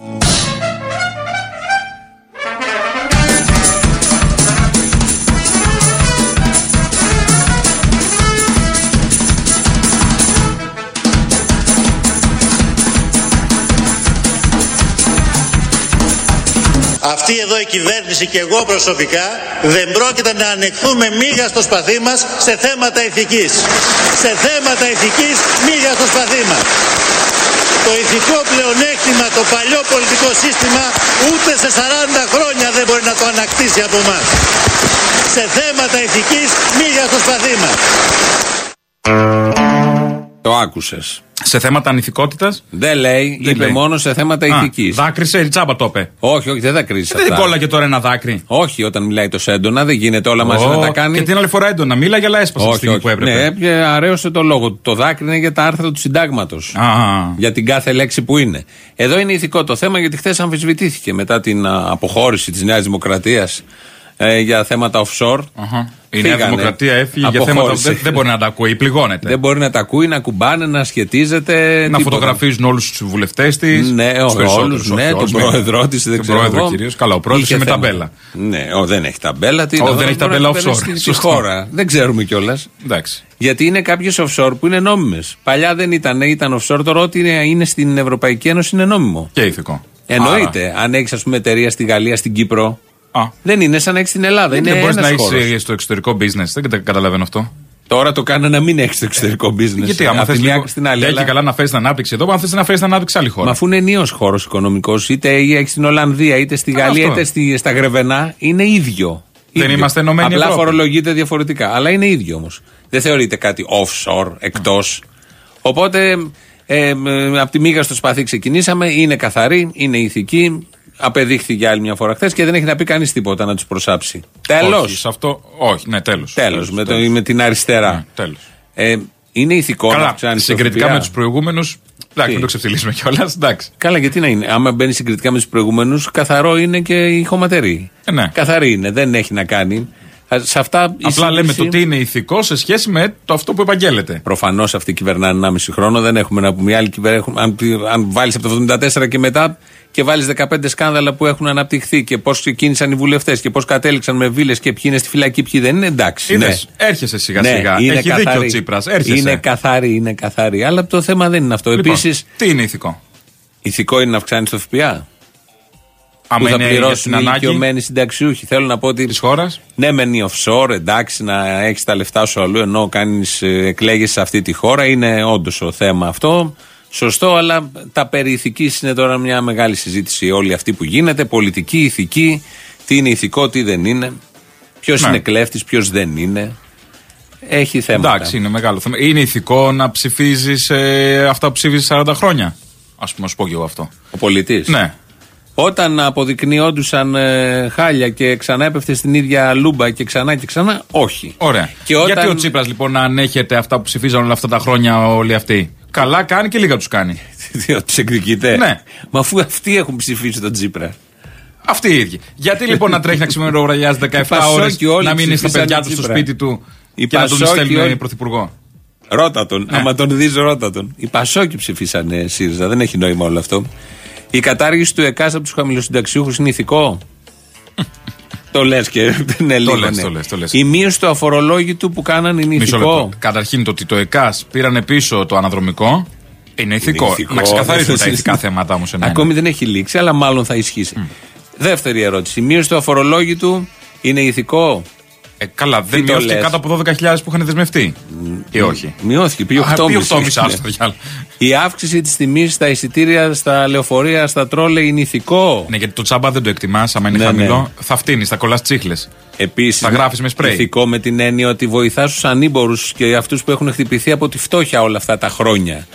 Αυτή εδώ η κυβέρνηση και εγώ προσωπικά δεν πρόκειται να ανεχθούμε μίγα στο σπαθί μας σε θέματα ηθικής. Σε θέματα ηθικής μίγα στο σπαθί μας. Το ηθικό πλεονέκτημα, το παλιό πολιτικό σύστημα ούτε σε 40 χρόνια δεν μπορεί να το ανακτήσει από μας. Σε θέματα ηθικής μίγα στο σπαθί μας. Το άκουσες. Σε θέματα ανηθικότητας; Δεν λέει, Δεν είπε λέει. μόνο σε θέματα ηθικής. Δάκρυσε, η τσάμπα το είπε. Όχι, όχι, δεν θα κρίσει Δεν κόλλαγε τώρα ένα δάκρυ. Όχι, όταν μιλάει τόσο έντονα, δεν γίνεται όλα μαζί να Ω, τα κάνει. Και την άλλη φορά έντονα. Μίλαγε, αλλά έσπασε τη όχι, στιγμή όχι. που έπρεπε. Ναι, έπιε, αρέωσε το λόγο του. Το δάκρυ είναι για τα άρθρα του συντάγματος. Α, Για την κάθε λέξη που είναι. Εδώ είναι ηθικό το θέμα γιατί χθες αμφισβητήθηκε μετά την α, αποχώρηση της Νέας Δημοκρατίας ε, για θέματα offshore. αχα. Η Νέα Φύγανε. Δημοκρατία έφυγε για θέματα που Αποχώρησε. δεν, δεν μπορεί να τα ακούει, πληγώνεται. Δεν μπορεί να τα ακούει, να κουμπάνε, να σχετίζεται. να τίποτα. φωτογραφίζουν όλους τους βουλευτές της. Ναι, όλους, ναι, τον πρόεδρό της, δεν Τον ξέρω. πρόεδρο εγώ. κυρίως. Καλά, ο πρόεδρος Είχε είναι με θέματα. ταμπέλα. Ναι, ο, δεν έχει ταμπέλα. Τι Ω, να- δεν έχει μπορεί ταμπέλα να παίρνει offshore. Στη, στη Σωστό. χώρα. Δεν ξέρουμε κιόλας. Εντάξει. Γιατί είναι κάποιες offshore που είναι νόμιμες. Παλιά δεν ήταν, ήταν offshore. Τώρα ό,τι είναι, είναι στην Ευρωπαϊκή Ένωση είναι νόμιμο. Και ηθικό. Εννοείται. Αν έχεις, ας πούμε, εταιρεία στη Γαλλία, στην Κύπρο, Άρα, Α, δεν είναι σαν να έχεις στην Ελλάδα. δεν είναι μπορείς να ένας έχεις χώρος. στο εξωτερικό business. Δεν κατα- καταλαβαίνω αυτό. Τώρα το κάνω να μην έχεις το εξωτερικό business. Γιατί άμα Από θες τη μια στην άλλη. έχει αλλά- καλά να φέρει την ανάπτυξη εδώ, αν θες να φέρει την ανάπτυξη σε άλλη χώρα. Μα αφού είναι ενίος χώρος οικονομικός, είτε έχεις στην Ολλανδία, είτε στη Καλά, Γαλλία, αυτό. είτε στη, στα Γρεβενά, είναι ίδιο. Δεν Ίδιο. είμαστε ενωμένοι Απλά Ευρώπη. φορολογείται διαφορετικά. Αλλά είναι ίδιο όμως. Δεν θεωρείται κάτι offshore, εκτός. Οπότε, ε, ε, από τη μίγα στο σπαθί ξεκινήσαμε. Είναι καθαρή, είναι ηθική. Απεδείχθηκε άλλη μια φορά χθες και δεν έχει να πει κανείς τίποτα να τους προσάψει. Τέλος. Όχι, σε αυτό, όχι, ναι, τέλος. Τέλος. Με, το- με την αριστερά. Τέλος. Ε, είναι ηθικό να Καλά, αυξάνει το συγκριτικά ΦΠΑ. με τους προηγούμενους. Εντάξει, μην το ξεφτυλίσουμε κιόλας. Εντάξει. Καλά, γιατί να είναι. Άμα μπαίνει συγκριτικά με τους προηγούμενους, καθαρό είναι και η χωματερή. Ε, ναι. Καθαρή είναι, δεν έχει να κάνει. Α, Σε αυτά η Απλά λέμε σύγκριση- το τι είναι ηθικό σε σχέση με το αυτό που επαγγέλλεται. Προφανώς αυτοί κυβερνάνε 1,5 χρόνο. Δεν έχουμε να πούμε. Οι άλλοι κυβερνούν. Αν, αν βάλεις από το 74 και μετά και βάλεις 15 σκάνδαλα που έχουν αναπτυχθεί και πώς ξεκίνησαν οι βουλευτές και πώς κατέληξαν με βίλες και ποιοι είναι στη φυλακή, ποιοι δεν είναι, εντάξει. Είδες, ναι. έρχεσαι σιγά Ναι, σιγά. είναι Έχει καθαρή. δίκιο ο Τσίπρας. Έρχεσαι. Είναι καθαρή, είναι καθαρή. Αλλά το θέμα δεν είναι αυτό. Λοιπόν, Επίσης, τι είναι ηθικό; ηθικό είναι να αυξάνεις το ΦΠΑ. που Άμα θα είναι για πληρώσουν την οι ανάγκη ηλικιωμένοι συνταξιούχοι. Θέλω να πω ότι. της χώρας; Ναι, μεν η offshore, εντάξει, να έχεις τα λεφτά σου αλλού ενώ κάνεις εκλέγεσαι σε αυτή τη χώρα. Είναι όντως ο θέμα αυτό. Σωστό, αλλά τα περί ηθικής είναι τώρα μια μεγάλη συζήτηση όλη αυτή που γίνεται. Πολιτική, ηθική, τι είναι ηθικό, τι δεν είναι. Ποιος Ναι. είναι κλέφτης, ποιος δεν είναι. Έχει θέματα. Εντάξει, είναι μεγάλο θέμα. Είναι ηθικό να ψηφίζεις αυτά που ψήφιζε 40 χρόνια. Α πούμε, να σου πω και εγώ αυτό. Ο πολιτής. Ναι. Όταν αποδεικνύοντουσαν ε, χάλια και ξανά έπεφτε στην ίδια λούμπα και ξανά και ξανά, όχι. Ωραία. Και όταν- Γιατί ο Τσίπρας λοιπόν να ανέχεται αυτά που ψηφίζαν όλα αυτά τα χρόνια όλοι αυτοί; Καλά κάνει και λίγα τους κάνει. Τους εκδικητέ. Ναι. Μα αφού αυτοί έχουν ψηφίσει τον Τσίπρα. Αυτοί οι ίδιοι. Γιατί λοιπόν να τρέχει να ξημεροβραγιάζει 17 ώρε Πασόκοι όλοι να μείνει στα ψήφισαν παιδιά τον του στο Τσίπρα. σπίτι του Οι και να τον Πασόκοι στέλνουν όλοι- πρωθυπουργό; Ρώτα τον. Ναι. Άμα τον δεις, ρώτα τον. Οι Πασόκοι ψηφίσανε ΣΥΡΙΖΑ. Δεν έχει νόημα όλο αυτό. Η κατάργηση του ΕΚΑΣ από τους χαμηλοσυνταξιούχους είναι ηθικό; το λες και δεν είναι λίγο. λες, ναι. το λες, το λες. Η μείωση του αφορολόγητου που κάνανε είναι Μισό ηθικό. λεπτό. Καταρχήν το ότι το ΕΚΑΣ πήρανε πίσω το αναδρομικό είναι ηθικό. ηθικό. Να ξεκαθαρίσουμε Δεν τα το ηθικά συζητάμε. θέματα όμως. Ακόμη δεν έχει λήξει, αλλά μάλλον θα ισχύσει. Δεύτερη ερώτηση. Η μείωση του αφορολόγητου είναι ηθικό; Ε, καλά, δεν Τι το μειώθηκε λες; κάτω από 12.000 που είχαν δεσμευτεί. Ή όχι. Μειώθηκε, πήγε Α, 8,5. πήγε 8,5 άστο, διάλογο. Η αύξηση της τιμής στα εισιτήρια, στα λεωφορεία, στα τρόλε είναι ηθικό. Ναι, γιατί το τσάμπα δεν το εκτιμάς. άμα είναι Ναι, χαμηλό, ναι. θα φτύνεις, θα κολλάς τσίχλες. Επίσης. Τα γράφεις με σπρέι. Ηθικό με την έννοια ότι βοηθάς τους ανήμπορους και αυτούς που έχουν χτυπηθεί από τη φτώχεια όλα αυτά τα χρόνια.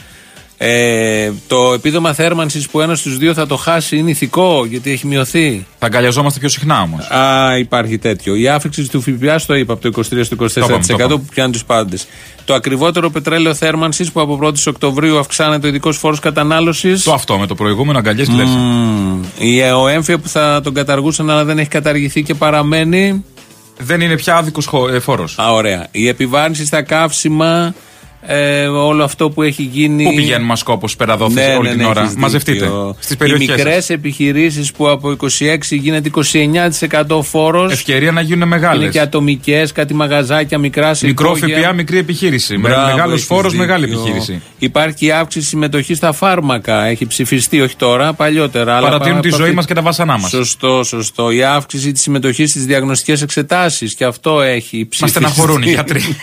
Ε, το επίδομα θέρμανσης που ένας στους δύο θα το χάσει είναι ηθικό γιατί έχει μειωθεί. Θα αγκαλιαζόμαστε πιο συχνά όμως. Α, υπάρχει τέτοιο. Η άφηξη του ΦΠΑ, στο είπα, από το 23% στο 24% είπαμε, το είπαμε. που πιάνει τους πάντες. Το ακριβότερο πετρέλαιο θέρμανσης που από 1η Οκτωβρίου αυξάνεται ο ειδικός φόρος κατανάλωσης. Το αυτό με το προηγούμενο αγκαλιές και τέτοια. Η ΕΟΕΜΦΙΑ που θα τον καταργούσαν αλλά δεν έχει καταργηθεί και παραμένει. Δεν είναι πια άδικος φόρος. Α, ωραία. Η επιβάρυνση στα καύσιμα Ε, όλο αυτό που έχει γίνει. Πού πηγαίνουν μα κόπο πέρα δόθε Ναι, όλη ναι, την ναι, ώρα; έχεις Μαζευτείτε. δίκιο. Στις Οι περιοχέ. μικρές επιχειρήσεις που από 26 γίνεται 29% φόρος. Ευκαιρία να γίνουν μεγάλες. Είναι και ατομικές, κάτι μαγαζάκια, μικρά Μικρό σηκώγια. ΦΠΑ, μικρή επιχείρηση. Μπράβο, Μεγάλος έχεις φόρος, δίκιο. μεγάλη επιχείρηση. Υπάρχει και η αύξηση συμμετοχή στα φάρμακα. Έχει ψηφιστεί, όχι τώρα, παλιότερα. αλλά Παρατείνουν τη από ζωή αυτή- μας και τα βάσανά μας. Σωστό, σωστό. Η αύξηση της συμμετοχής στις διαγνωστικές εξετάσεις και αυτό έχει Μας ψηφιστεί. στεναχωρούν οι γιατροί.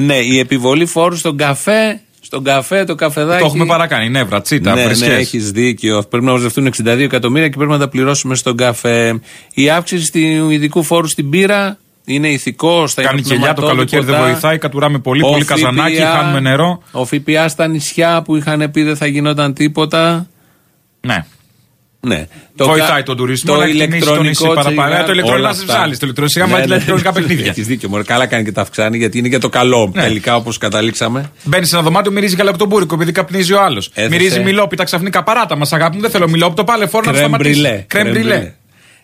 ναι, η επιβολή φόρου στον καφέ. Στον καφέ, το καφεδάκι. Το έχουμε παρακάνει. Νεύρα, τσίτα, ναι, βρισκές. ναι, έχεις δίκιο. Πρέπει να μαζευτούν 62 εκατομμύρια και πρέπει να τα πληρώσουμε στον καφέ. Η αύξηση του ειδικού φόρου στην πύρα είναι ηθικό. Στα Κάνει κελιά το καλοκαίρι, δεν βοηθάει. Κατουράμε πολύ, Ο πολύ καζανάκι, ΦΠΑ χάνουμε νερό. Ο ΦΠΑ στα νησιά που είχαν πει δεν θα γινόταν τίποτα. Ναι. Ναι. Βοηθάει κα- τον τουρισμό να εκτιμήσει το νησί παραπάνω. Ε, το ηλεκτρονικό στι άλλε. Το ηλεκτρονικό σιγά βάλει ηλεκτρονικά παιχνίδια. Έχεις δίκιο. Μωρέ, καλά κάνει και τα αυξάνει γιατί είναι για το καλό Ναι. τελικά όπως καταλήξαμε. Μπαίνει σε ένα δωμάτιο, μυρίζει γαλακτομπούρικο επειδή καπνίζει ο άλλος. Έθεσε. Μυρίζει μιλόπιτα ξαφνικά παράτα μας αγάπη δεν θέλω μιλόπιτο. Πάλε φόρο να Κρέμ σταματήσεις. μπριλέ. Κρέμ μπριλέ.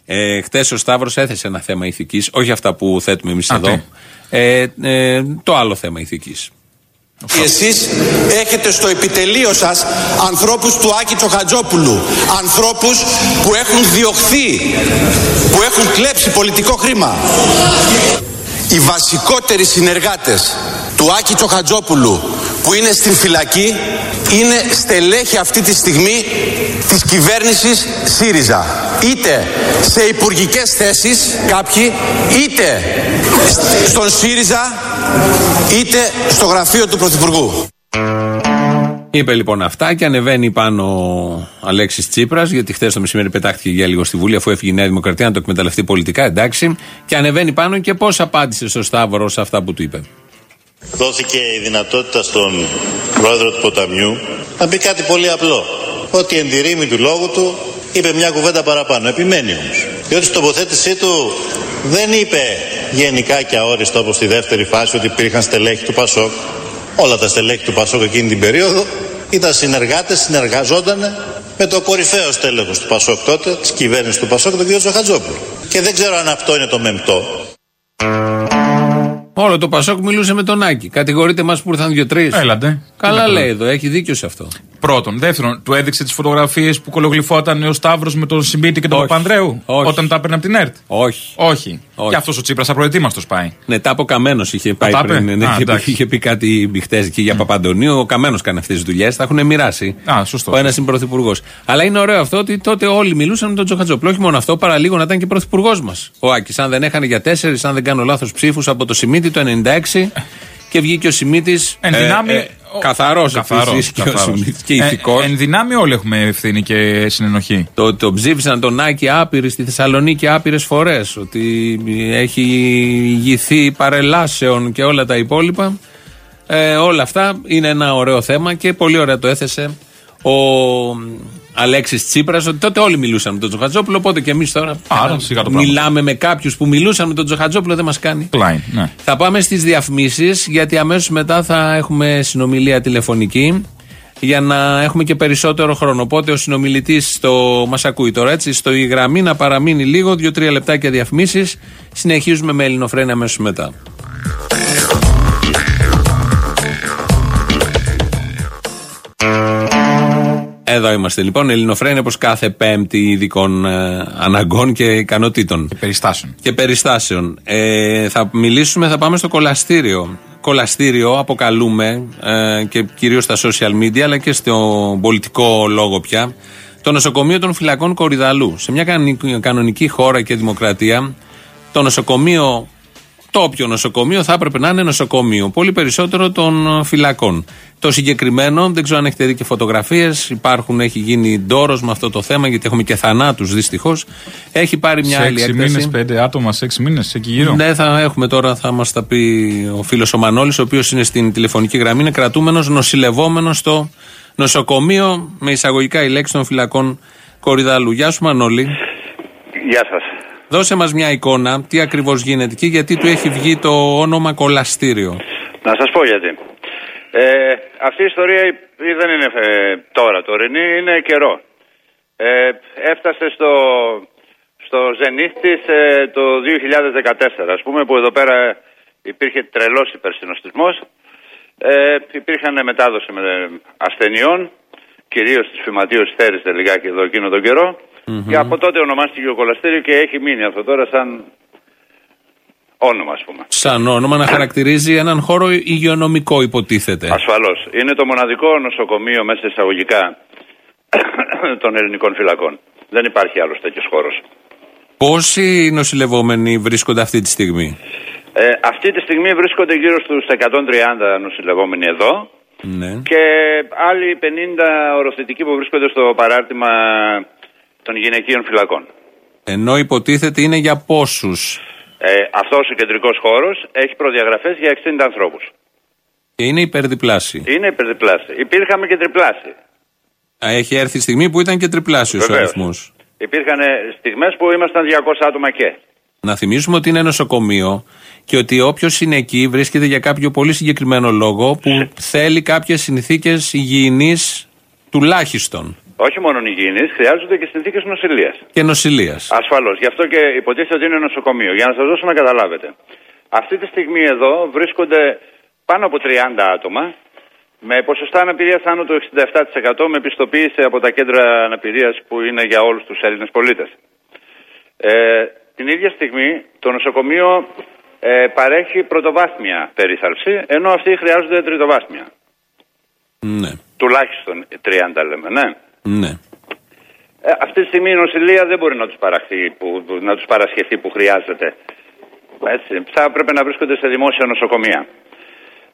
Ε, Χθες ο Σταύρος έθεσε ένα θέμα ηθικής, όχι αυτά που θέτουμε εμείς Α, εδώ. Ε, ε, το άλλο θέμα ηθικής. Εσείς έχετε στο επιτελείο σας ανθρώπους του Άκη Τσοχατζόπουλου, ανθρώπους που έχουν διωχθεί, που έχουν κλέψει πολιτικό χρήμα. Οι βασικότεροι συνεργάτες του Άκη Τσοχατζόπουλου που είναι στην φυλακή είναι στελέχη αυτή τη στιγμή της κυβέρνησης ΣΥΡΙΖΑ. Είτε σε υπουργικές θέσεις κάποιοι, είτε στον ΣΥΡΙΖΑ, είτε στο γραφείο του Πρωθυπουργού. Είπε λοιπόν αυτά και ανεβαίνει πάνω ο Αλέξης Τσίπρας, γιατί χθες το μεσημέρι πετάχτηκε για λίγο στη Βουλή, αφού έφυγε η Νέα Δημοκρατία να το εκμεταλλευτεί πολιτικά, εντάξει. Και ανεβαίνει πάνω και πώς απάντησε στο Σταύρο σε αυτά που του είπε. Δόθηκε η δυνατότητα στον πρόεδρο του ποταμιού να πει κάτι πολύ απλό. Ότι εν τη ρήμη του λόγου του είπε μια κουβέντα παραπάνω. Επιμένει όμως. Διότι στην τοποθέτησή του δεν είπε γενικά και αόριστα όπως στη δεύτερη φάση ότι υπήρχαν στελέχη του Πασόκ. Όλα τα στελέχη του Πασόκ εκείνη την περίοδο ήταν συνεργάτες, συνεργαζόταν με το κορυφαίο στέλεχος του Πασόκ τότε, της κυβέρνησης του Πασόκ, τον κ. Τσοχατζόπουλο. Και δεν ξέρω αν αυτό είναι το μεμπτό. Όλο το Πασόκ μιλούσε με τον Άκη. Κατηγορείτε εμά που ήρθαν δύο-τρει. Έλατε. Καλά λέει εδώ, έχει δίκιο σε αυτό. Πρώτον. Δεύτερον, του έδειξε τις φωτογραφίες που κολογλυφόταν ο Σταύρος με τον Συμπίτη και τον Όχι. Παπανδρέου. Όχι. Όταν τα έπαιρνε από την ΕΡΤ; Όχι. Όχι. Όχι. Και αυτός ο Τσίπρας απροετοίμαστος πάει. Ναι, τα από Καμένος είχε πάει τα είπε; πριν. Ναι, Α, είχε, πει, εντάξει. είχε πει κάτι χτε εκεί για Παπαντονίου. Ο Καμένος κάνει αυτές τις δουλειές. Τα έχουν μοιράσει. Α, σωστό. Ο ένας είναι πρωθυπουργός. Αλλά είναι ωραίο αυτό ότι τότε όλοι μιλούσαν με τον Τζοχατζόπουλο. Όχι μόνο αυτό, παραλίγο να ήταν και πρωθυπουργός μας. Ο Άκης. Αν δεν έχανε για τέσσερις, αν δεν κάνω λάθος, ψήφους από το Σιμίτι το 96 και βγήκε ο Σιμίτης. Εν δυνάμει. ο- Καθαρός καθαρός, επίσης και, ο καθαρός. Σιμίτης και Ε, ηθικός. εν δυνάμει όλοι έχουμε ευθύνη και συνενοχή. Το, το ψήφισαν τον Άκη άπειροι στη Θεσσαλονίκη άπειρες φορές. Ότι έχει ηγηθεί παρελάσεων και όλα τα υπόλοιπα. Ε, όλα αυτά είναι ένα ωραίο θέμα και πολύ ωραία το έθεσε ο Αλέξης Τσίπρας. Ότι τότε όλοι μιλούσαν με τον Τζοχατζόπουλο. Οπότε και εμείς τώρα Άρα, σιγά το πράγμα. μιλάμε με κάποιους που μιλούσαν με τον Τζοχατζόπουλο. Δεν μας κάνει. Κλάιν, ναι. Θα πάμε στις διαφημίσεις γιατί αμέσως μετά θα έχουμε συνομιλία τηλεφωνική για να έχουμε και περισσότερο χρόνο. Οπότε ο συνομιλητής στο... μας ακούει τώρα έτσι, στο η γραμμή να παραμείνει λίγο, δύο-τρία λεπτάκια διαφημίσεις. Συνεχίζουμε με ελληνοφρένια αμέσως μετά. Εδώ είμαστε λοιπόν, Ελληνοφρένια όπως κάθε πέμπτη ειδικών ε, αναγκών και ικανοτήτων Περιστάσεων. και περιστάσεων. Ε, θα μιλήσουμε, θα πάμε στο κολαστήριο. Κολαστήριο αποκαλούμε ε, και κυρίως στα social media αλλά και στο πολιτικό λόγο πια το νοσοκομείο των φυλακών Κορυδαλού. Σε μια κανονική- κανονική χώρα και δημοκρατία το νοσοκομείο το όποιο νοσοκομείο θα έπρεπε να είναι νοσοκομείο. Πολύ περισσότερο των ε, φυλακών. Το συγκεκριμένο, δεν ξέρω αν έχετε δει και φωτογραφίες. Υπάρχουν, έχει γίνει ντόρος με αυτό το θέμα, γιατί έχουμε και θανάτους δυστυχώς. Έχει πάρει μια Σε άλλη έξι έκταση. μήνες, πέντε άτομα σε έξι μήνες εκεί γύρω; Ναι, θα έχουμε τώρα, θα μας τα πει ο φίλος ο Μανώλης, ο οποίος είναι στην τηλεφωνική γραμμή, είναι κρατούμενος, νοσηλευόμενος στο νοσοκομείο με εισαγωγικά η λέξη των φυλακών Κορυδαλού. Γεια σου, Μανώλη. Γεια σας. Δώσε μας μια εικόνα, τι ακριβώς γίνεται εκεί, γιατί του έχει βγει το όνομα κολαστήριο. Να σας πω γιατί. Ε, αυτή η ιστορία ε, δεν είναι ε, τώρα τωρινή, είναι καιρό. Ε, έφτασε στο, στο ζενήθ της ε, το 2014, ας πούμε, που εδώ πέρα υπήρχε τρελός υπερσυνοστισμός Ε, υπήρχαν μετάδοση με ασθενειών, κυρίως της φυματίωση θέριζε λιγάκι εδώ εκείνο τον καιρο Και από τότε ονομάστηκε ο κολαστήριο και έχει μείνει αυτό τώρα σαν όνομα, ας πούμε. Σαν όνομα να χαρακτηρίζει έναν χώρο υγειονομικό, υποτίθεται. Ασφαλώς. Είναι το μοναδικό νοσοκομείο μέσα εισαγωγικά των ελληνικών φυλακών. Δεν υπάρχει άλλος τέτοιος χώρος. Πόσοι νοσηλευόμενοι βρίσκονται αυτή τη στιγμή, Ε, αυτή τη στιγμή βρίσκονται γύρω στους 130 νοσηλευόμενοι εδώ Ναι. και άλλοι 50 οροθετικοί που βρίσκονται στο παράρτημα των γυναικείων φυλακών. Ενώ υποτίθεται είναι για πόσους; Ε, αυτός ο κεντρικός χώρος έχει προδιαγραφές για 60 ανθρώπους. Και είναι υπερδιπλάσιο. Είναι υπερδιπλάσιο. Υπήρχαμε και τριπλάσιοι. Α, Έχει έρθει η στιγμή που ήταν και τριπλάσιος ο Βεβαίως. αριθμός. Υπήρχαν στιγμές που ήμασταν 200 άτομα και. Να θυμίσουμε ότι είναι νοσοκομείο και ότι όποιος είναι εκεί βρίσκεται για κάποιο πολύ συγκεκριμένο λόγο που θέλει κάποιες συνθήκες υγιεινής τουλάχιστον Όχι μόνο υγιεινείς, χρειάζονται και συνθήκες νοσηλείας. και νοσηλείας. Ασφαλώς. Γι' αυτό και υποτίθεται ότι είναι νοσοκομείο. Για να σας δώσω να καταλάβετε. Αυτή τη στιγμή εδώ βρίσκονται πάνω από 30 άτομα με ποσοστά αναπηρίας άνω του 67% με πιστοποίηση από τα κέντρα αναπηρίας που είναι για όλους τους Έλληνες πολίτες. Ε, την ίδια στιγμή το νοσοκομείο ε, παρέχει πρωτοβάθμια περίθαλψη ενώ αυτοί χρειάζονται τριτοβάθμια. Ναι. Τουλάχιστον 30 λέμε, ναι. Ναι. Ε, αυτή τη στιγμή η νοσηλεία δεν μπορεί να τους, παραχθεί, που, που- να τους παρασχεθεί που χρειάζεται. Έτσι, θα έπρεπε να βρίσκονται σε δημόσια νοσοκομεία.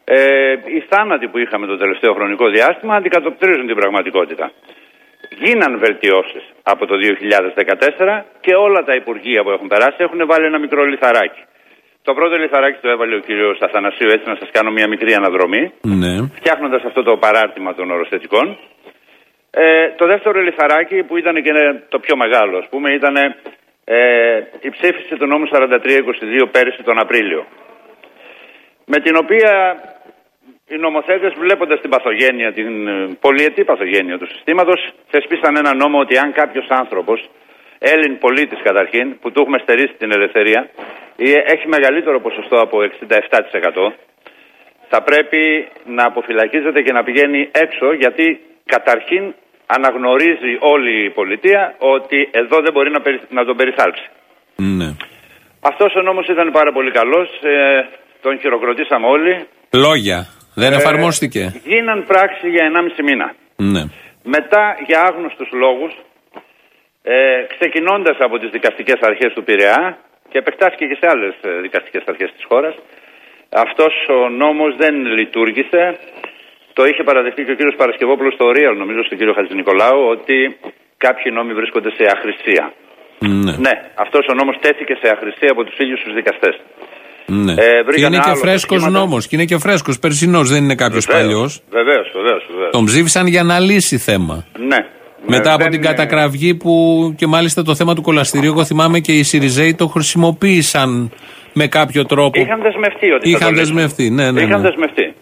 Ε, οι θάνατοι που είχαμε το τελευταίο χρονικό διάστημα αντικατοπτρίζουν την πραγματικότητα. Γίναν βελτιώσεις από το 2014 και όλα τα υπουργεία που έχουν περάσει έχουν βάλει ένα μικρό λιθαράκι. Το πρώτο λιθαράκι το έβαλε ο κύριος Αθανασίου έτσι να σας κάνω μια μικρή αναδρομή Ναι. φτιάχνοντας αυτό το παράρτημα των οροθετικών. Ε, το δεύτερο λιθαράκι που ήταν και το πιο μεγάλο, ας πούμε, ήταν ε, η ψήφιση του νόμου 4322 πέρυσι τον Απρίλιο. Με την οποία οι νομοθέτες βλέποντας την παθογένεια, την ε, πολυετή παθογένεια του συστήματος, θεσπίσαν ένα νόμο ότι αν κάποιος άνθρωπος, Έλλην πολίτης καταρχήν, που του έχουμε στερήσει την ελευθερία, ή έχει μεγαλύτερο ποσοστό από 67%, θα πρέπει να αποφυλακίζεται και να πηγαίνει έξω γιατί καταρχήν αναγνωρίζει όλη η πολιτεία ότι εδώ δεν μπορεί να, περι- να τον περιθάλψει. ναι. Αυτός ο νόμος ήταν πάρα πολύ καλός, ε, τον χειροκροτήσαμε όλοι. Λόγια. Δεν Ε, εφαρμόστηκε. Γίναν πράξη για 1,5 μήνα. Ναι. Μετά για άγνωστους λόγους, ε, ξεκινώντας από τις δικαστικές αρχές του Πειραιά και επεκτάθηκε και σε άλλες ε, δικαστικές αρχές της χώρας, αυτός ο νόμος δεν λειτουργήσε. Το είχε παραδεχτεί και ο κύριος Παρασκευόπουλος στο Real, νομίζω στον κύριο Χατζηνικολάου, ότι κάποιοι νόμοι βρίσκονται σε αχρησία. Ναι. Ναι, αυτός ο νόμος τέθηκε σε αχρησία από τους ίδιους τους δικαστές. ναι. Ε, και βρήκανε είναι και άλλο φρέσκος σχήματα. νόμος. Και είναι και φρέσκος. Περσινός δεν είναι κάποιος παλιός. Βεβαίως, βεβαίως, βεβαίως. Τον ψήφισαν για να λύσει θέμα. Ναι. Μετά Ε, από δεν την είναι- κατακραυγή που και μάλιστα το θέμα του κολαστηρίου, εγώ θυμάμαι και οι Σιριζέοι το χρησιμοποίησαν με κάποιο τρόπο. Είχαν δεσμευτεί ότι θα Είχαν το λύσουν. δεσμευτεί, ναι, ναι, Είχαν ναι. δεσμευτεί.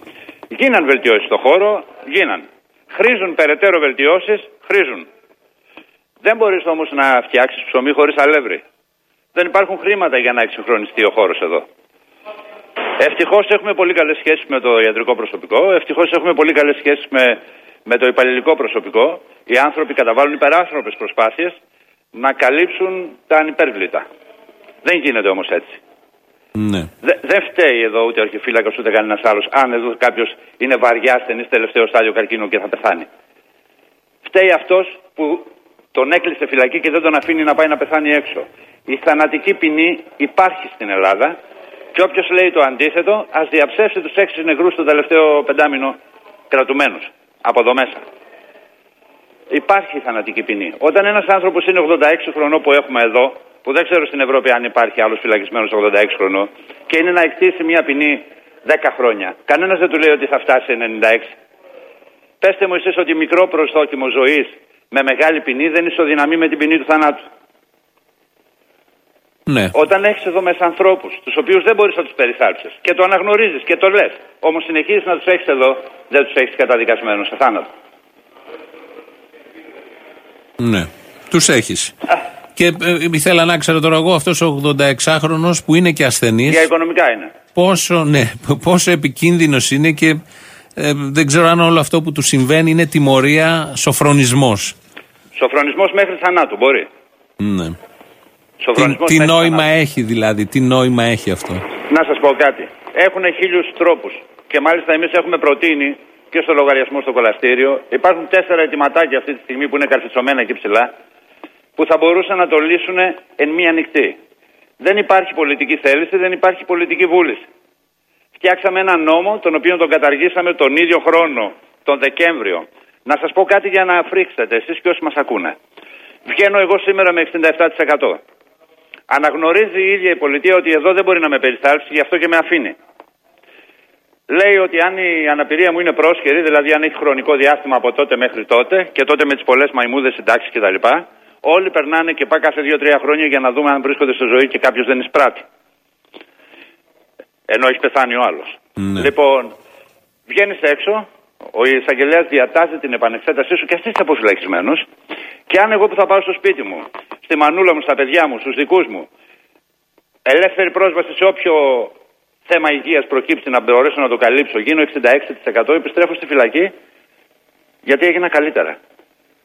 Γίναν βελτιώσεις στο χώρο, γίναν. Χρήζουν περαιτέρω βελτιώσεις, χρήζουν. Δεν μπορείς όμως να φτιάξεις ψωμί χωρίς αλεύρι. Δεν υπάρχουν χρήματα για να εξυγχρονιστεί ο χώρος εδώ. Ευτυχώς έχουμε πολύ καλές σχέσεις με το ιατρικό προσωπικό. Ευτυχώς έχουμε πολύ καλές σχέσεις με, με το υπαλληλικό προσωπικό. Οι άνθρωποι καταβάλουν υπεράνθρωπες προσπάθειες να καλύψουν τα ανυπέρβλητα. Δεν γίνεται όμως έτσι. Ναι. Δε- δεν φταίει εδώ ούτε ο αρχιφύλακα ούτε κανένας άλλος. Αν εδώ κάποιος είναι βαριά ασθενής τελευταίο στάδιο καρκίνου και θα πεθάνει. Φταίει αυτός που τον έκλεισε φυλακή και δεν τον αφήνει να πάει να πεθάνει έξω. Η θανατική ποινή υπάρχει στην Ελλάδα και όποιος λέει το αντίθετο, ας διαψεύσει τους έξι νεκρούς το τελευταίο πεντάμινο κρατουμένους από εδώ μέσα. Υπάρχει η θανατική ποινή. Όταν ένας άνθρωπος είναι 86 χρονών που έχουμε εδώ, που δεν ξέρω στην Ευρώπη αν υπάρχει άλλος φυλακισμένος 86 χρονών, και είναι να εκτίσει μια ποινή 10 χρόνια, κανένας δεν του λέει ότι θα φτάσει 96. Πεςτε μου εσείς ότι μικρό προσδόκιμο ζωής με μεγάλη ποινή δεν ισοδυναμεί με την ποινή του θανάτου. Ναι. Όταν έχεις εδώ μέσα ανθρώπους, τους οποίους δεν μπορείς να τους περιθάλψεις και το αναγνωρίζεις και το λες, όμως συνεχίζεις να τους έχεις εδώ, δεν τους έχεις καταδικασμένου σε θάνατο. Ναι. Τους έχεις. Και ε, ήθελα να ξέρω τώρα εγώ, αυτός ο 86χρονο που είναι και ασθενής, Για οικονομικά είναι. πόσο, ναι, πόσο επικίνδυνος είναι και Ε, δεν ξέρω αν όλο αυτό που του συμβαίνει είναι τιμωρία, σοφρονισμός. Σοφρονισμός μέχρι θανάτου μπορεί. Ναι. Τι, Σοφρονισμός τι μέχρι νόημα θανάτου. έχει δηλαδή, τι νόημα έχει αυτό; Να σας πω κάτι. Έχουν χίλιους τρόπους. Και μάλιστα εμείς έχουμε προτείνει και στο λογαριασμό στο κολαστήριο. Υπάρχουν τέσσερα ετοιματάκια αυτή τη στιγμή που είναι καρφιτσωμένα εκεί ψηλά. Που θα μπορούσαν να το λύσουν εν μία νυχτή. Δεν υπάρχει πολιτική θέληση, δεν υπάρχει πολιτική βούληση. Φτιάξαμε ένα νόμο, τον οποίο τον καταργήσαμε τον ίδιο χρόνο, τον Δεκέμβριο. Να σας πω κάτι για να φρίξετε εσείς και όσοι μας ακούνε. Βγαίνω εγώ σήμερα με 67%. Αναγνωρίζει η ίδια η πολιτεία ότι εδώ δεν μπορεί να με περιθάλψει, γι' αυτό και με αφήνει. Λέει ότι αν η αναπηρία μου είναι πρόσχερη, δηλαδή αν έχει χρονικό διάστημα από τότε μέχρι τότε και τότε με τις πολλές μαϊμούδες συντάξεις κτλ., όλοι περνάνε και πάει κάθε 2-3 χρόνια για να δούμε αν βρίσκονται στη ζωή και κάποιος δεν εισπράττει. Ενώ έχει πεθάνει ο άλλος. Ναι. Λοιπόν, βγαίνεις έξω, ο εισαγγελέας διατάζει την επανεξέτασή σου και εσύ είσαι αποφυλακισμένο. Και αν εγώ που θα πάω στο σπίτι μου, στη μανούλα μου, στα παιδιά μου, στους δικούς μου, ελεύθερη πρόσβαση σε όποιο θέμα υγείας προκύψει να μπορέσω να το καλύψω, γίνω 66%, επιστρέφω στη φυλακή γιατί έγινα καλύτερα.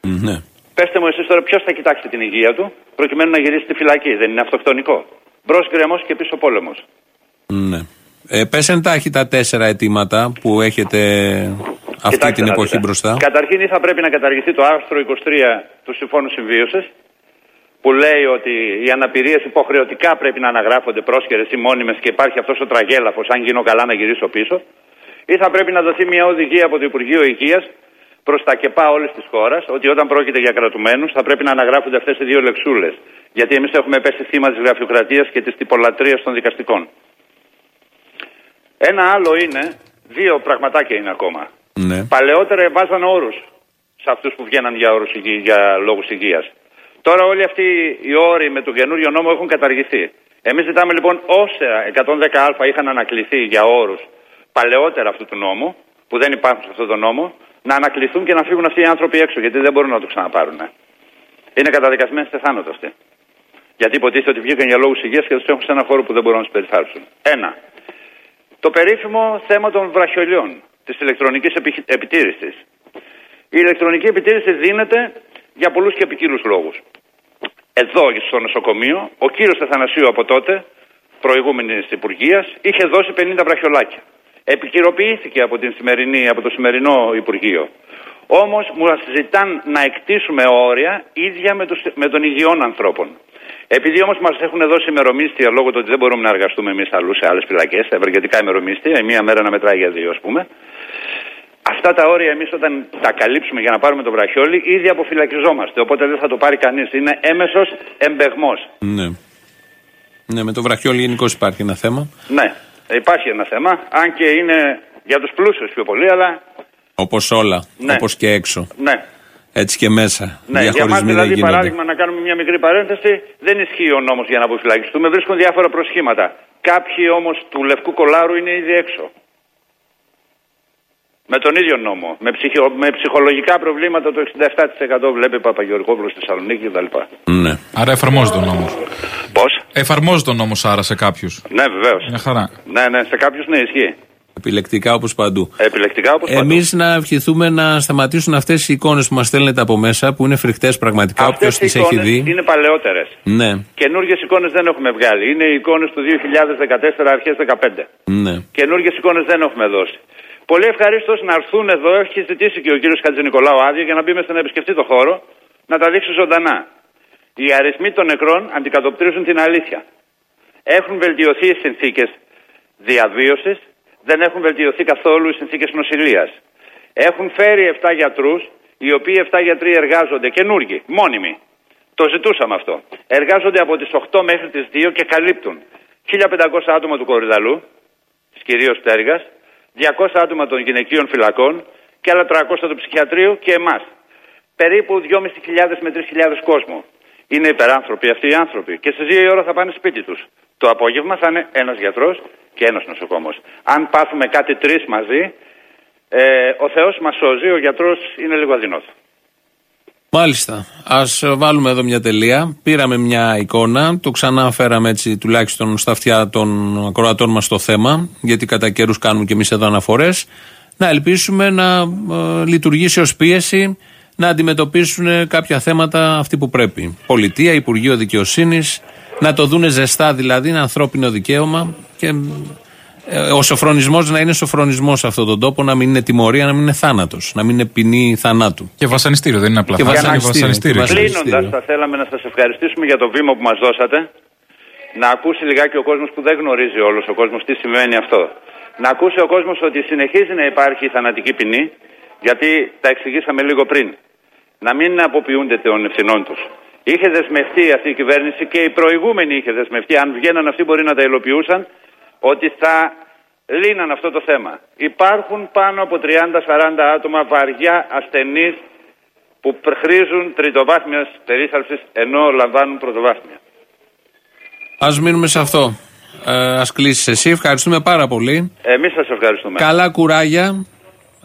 Ναι. Πετε μου εσείς τώρα ποιος θα κοιτάξει την υγεία του προκειμένου να γυρίσει στη φυλακή. Δεν είναι αυτοκτονικό. Μπρος γκρεμός και πίσω πόλεμος. Ναι. Ε, πες εντάχει τα τέσσερα αιτήματα που έχετε αυτή Κοιτάξτε την να εποχή δείτε. μπροστά. Καταρχήν ή θα πρέπει να καταργηθεί το άρθρο 23 του Συμφώνου Συμβίωσης που λέει ότι οι αναπηρίες υποχρεωτικά πρέπει να αναγράφονται πρόσχερε ή μόνιμες και υπάρχει αυτός ο τραγέλαφος, αν γίνω καλά να γυρίσω πίσω. Ή θα πρέπει να δοθεί μια οδηγία από το Υπουργείο Υγείας προς τα ΚΕΠΑ όλης της χώρας ότι όταν πρόκειται για κρατουμένους θα πρέπει να αναγράφονται αυτές οι δύο λεξούλες. Γιατί εμείς έχουμε πέσει θύμα της γραφειοκρατίας και της τυπολατρείας των δικαστικών. Ένα άλλο είναι, δύο πραγματάκια είναι ακόμα. Ναι. Παλαιότερα βάζαν όρους σε αυτούς που βγαίναν για, όρους, υγεία- για λόγους υγείας. Τώρα όλοι αυτοί οι όροι με τον καινούριο νόμο έχουν καταργηθεί. Εμείς ζητάμε λοιπόν όσα 110α είχαν ανακληθεί για όρους παλαιότερα αυτού του νόμου, που δεν υπάρχουν σε αυτόν τον νόμο, να ανακληθούν και να φύγουν αυτοί οι άνθρωποι έξω, γιατί δεν μπορούν να το ξαναπάρουν. Είναι καταδικασμένοι σε θάνατο αυτοί. Γιατί υποτίθεται ότι βγήκαν για λόγους υγείας και τους έχουν σε ένα χώρο που δεν μπορούν να τους περιθάλψουν. Ένα. Το περίφημο θέμα των βραχιολιών, της ηλεκτρονικής επιτήρησης. Η ηλεκτρονική επιτήρηση δίνεται για πολλούς και ποικίλους λόγους. Εδώ στο νοσοκομείο, ο κύριος Αθανασίου από τότε, προηγούμενης Υπουργείας, είχε δώσει 50 βραχιολάκια. Επικυροποιήθηκε από, την σημερινή, από το σημερινό Υπουργείο. Όμως μου ζητάν να εκτίσουμε όρια ίδια με, τους, με των υγιών ανθρώπων. Επειδή όμως μας έχουν δώσει ημερομίσθια λόγω του ότι δεν μπορούμε να εργαστούμε εμείς αλλού σε άλλες φυλακές, ευεργετικά ημερομίσθια, η μία μέρα να μετράει για δύο, ας πούμε. Αυτά τα όρια εμείς όταν τα καλύψουμε για να πάρουμε το βραχιόλι, ήδη αποφυλακιζόμαστε. Οπότε δεν θα το πάρει κανείς. Είναι έμεσος εμπεγμός. Ναι. Ναι, με το βραχιόλι γενικώς υπάρχει ένα θέμα. Ναι, υπάρχει ένα θέμα. Αν και είναι για τους πλούσιους πιο πολύ, αλλά Όπως όλα. Ναι. Όπως και έξω. ναι. Έτσι και μέσα. Ναι, για μας Διαχωρισμοί δεν δηλαδή γίνονται. παράδειγμα να κάνουμε μια μικρή παρένθεση, δεν ισχύει ο νόμος για να αποφυλακιστούμε, βρίσκουν διάφορα προσχήματα. Κάποιοι όμως του λευκού κολάρου είναι ήδη έξω. Με τον ίδιο νόμο. Με, ψυχο- με ψυχολογικά προβλήματα το 67% βλέπει Παπαγεωργόπουλος στη Θεσσαλονίκη κτλ. Ναι. Άρα εφαρμόζεται ο νόμο. Πώς; Εφαρμόζεται ο νόμο άρα σε κάποιους. Ναι, βεβαίως. Μια χαρά. Ναι, ναι, σε κάποιους ναι, ισχύει. Επιλεκτικά όπως παντού. Επιλεκτικά όπως Εμείς να ευχηθούμε να σταματήσουν αυτές οι εικόνες που μας στέλνετε από μέσα, που είναι φρικτές πραγματικά. Όποιος Αυτέ οι τις έχει εικόνες δει. είναι παλαιότερες. Ναι, Καινούργιες εικόνες δεν έχουμε βγάλει. Είναι οι εικόνες του 2014, αρχές 15. ναι. Καινούργιες εικόνες δεν έχουμε δώσει. Πολύ ευχαρίστω να έρθουν εδώ, έχει ζητήσει και ο κύριος Χατζη Νικολάου άδεια για να μπει μέσα να επισκεφτεί το χώρο, να τα δείξει ζωντανά. Οι αριθμοί των νεκρών αντικατοπτρίζουν την αλήθεια. Έχουν βελτιωθεί οι συνθήκες διαβίωσης, δεν έχουν βελτιωθεί καθόλου οι συνθήκες νοσηλείας. Έχουν φέρει 7 γιατρούς, οι οποίοι 7 γιατροί εργάζονται καινούργοι, μόνιμοι. Το ζητούσαμε αυτό. Εργάζονται από τις 8 μέχρι τις 2 και καλύπτουν 1500 άτομα του Κορυδαλού, της κυρίως πτέρυγας, 200 άτομα των γυναικείων φυλακών και άλλα 300 του ψυχιατρίου και εμάς. Περίπου 2.500 με 3.000 κόσμο. Είναι υπεράνθρωποι αυτοί οι άνθρωποι. Και στις 2 η ώρα θα πάνε σπίτι τους. Το απόγευμα θα είναι ένας γιατρός και ένας νοσοκόμος. Αν πάθουμε κάτι τρεις μαζί, ε, ο Θεός μας σώζει, ο γιατρός είναι λίγο αδεινός. Μάλιστα. Α βάλουμε εδώ μια τελεία. Πήραμε μια εικόνα. Το ξανά φέραμε έτσι τουλάχιστον στα αυτιά των ακροατών μας το θέμα. Γιατί κατά καιρούς κάνουμε και εμείς εδώ αναφορές. να ελπίσουμε να ε, λειτουργήσει ως πίεση να αντιμετωπίσουν κάποια θέματα αυτοί που πρέπει. Πολιτεία, Υπουργείο Δικαιοσύνης, να το δούνε ζεστά δηλαδή, είναι ανθρώπινο δικαίωμα και ε, ο σοφρονισμός να είναι σοφρονισμός σε αυτόν τον τόπο, να μην είναι τιμωρία, να μην είναι θάνατος, να μην είναι ποινή θανάτου. Και βασανιστήριο, δεν είναι απλά Και θάνατο, είναι βασανιστήριο. βασανιστήριο. Και Κλείνοντας, θα θέλαμε να σας ευχαριστήσουμε για το βήμα που μας δώσατε. Να ακούσει λιγάκι ο κόσμος που δεν γνωρίζει όλος ο κόσμος τι σημαίνει αυτό. Να ακούσει ο κόσμος ότι συνεχίζει να υπάρχει η θανατική ποινή, γιατί τα εξηγήσαμε λίγο πριν. Να μην αποποιούνται των ευθυνών τους. Είχε δεσμευτεί αυτή η κυβέρνηση και η προηγούμενη είχε δεσμευτεί, αν βγαίναν αυτοί μπορεί να τα υλοποιούσαν, ότι θα λύναν αυτό το θέμα. Υπάρχουν πάνω από 30-40 άτομα βαριά ασθενείς που χρήζουν τριτοβάθμιας περίθαλψης ενώ λαμβάνουν πρωτοβάθμια. Α μείνουμε σε αυτό. Ε, Α κλείσεις εσύ. Ευχαριστούμε πάρα πολύ. Εμείς σας ευχαριστούμε. Καλά κουράγια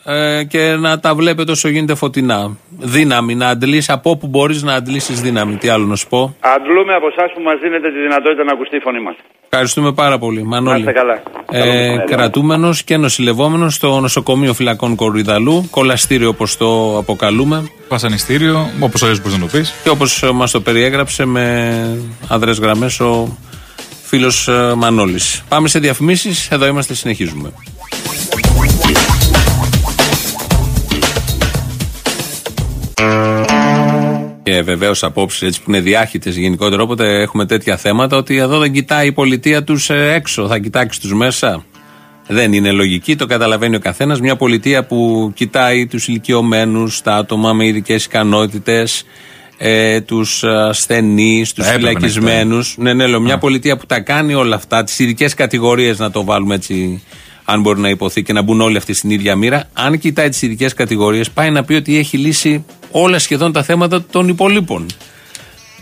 ε, και να τα βλέπετε όσο γίνεται φωτεινά. Δύναμη, να αντλήσει από όπου μπορείς να αντλήσεις δύναμη. Τι άλλο να σου πω; Αντλούμε από εσάς που μας δίνετε τη δυνατότητα να ακουστεί η φωνή μας. Ευχαριστούμε πάρα πολύ. Να Μανώλη. είστε καλά. Καλό Ε, μεσημέρι. Κρατούμενος και νοσηλευόμενος στο νοσοκομείο φυλακών Κορυδαλού. Κολαστήριο όπως το αποκαλούμε. Βασανιστήριο, όπως αλλιώ μπορεί να το πεις. Και όπως μας το περιέγραψε με αδρές γραμμές ο φίλος Μανώλης. Πάμε σε διαφημίσεις. Εδώ είμαστε, συνεχίζουμε. Και βεβαίως απόψεις έτσι που είναι διάχυτες γενικότερα, όποτε έχουμε τέτοια θέματα, ότι εδώ δεν κοιτάει η πολιτεία τους έξω, θα κοιτάξει τους μέσα. Δεν είναι λογική, το καταλαβαίνει ο καθένας. Μια πολιτεία που κοιτάει τους ηλικιωμένους, τα άτομα με ειδικές ικανότητες, ε, τους ασθενείς, τους έπρεπε να φυλακισμένους. Ναι, ναι, λέω, μια πολιτεία που τα κάνει όλα αυτά, τις ειδικές κατηγορίες να το βάλουμε έτσι, αν μπορεί να υποθεί και να μπουν όλοι αυτοί στην ίδια μοίρα. Αν κοιτάει τις ειδικές κατηγορίες, πάει να πει ότι έχει λύσει όλα σχεδόν τα θέματα των υπολείπων.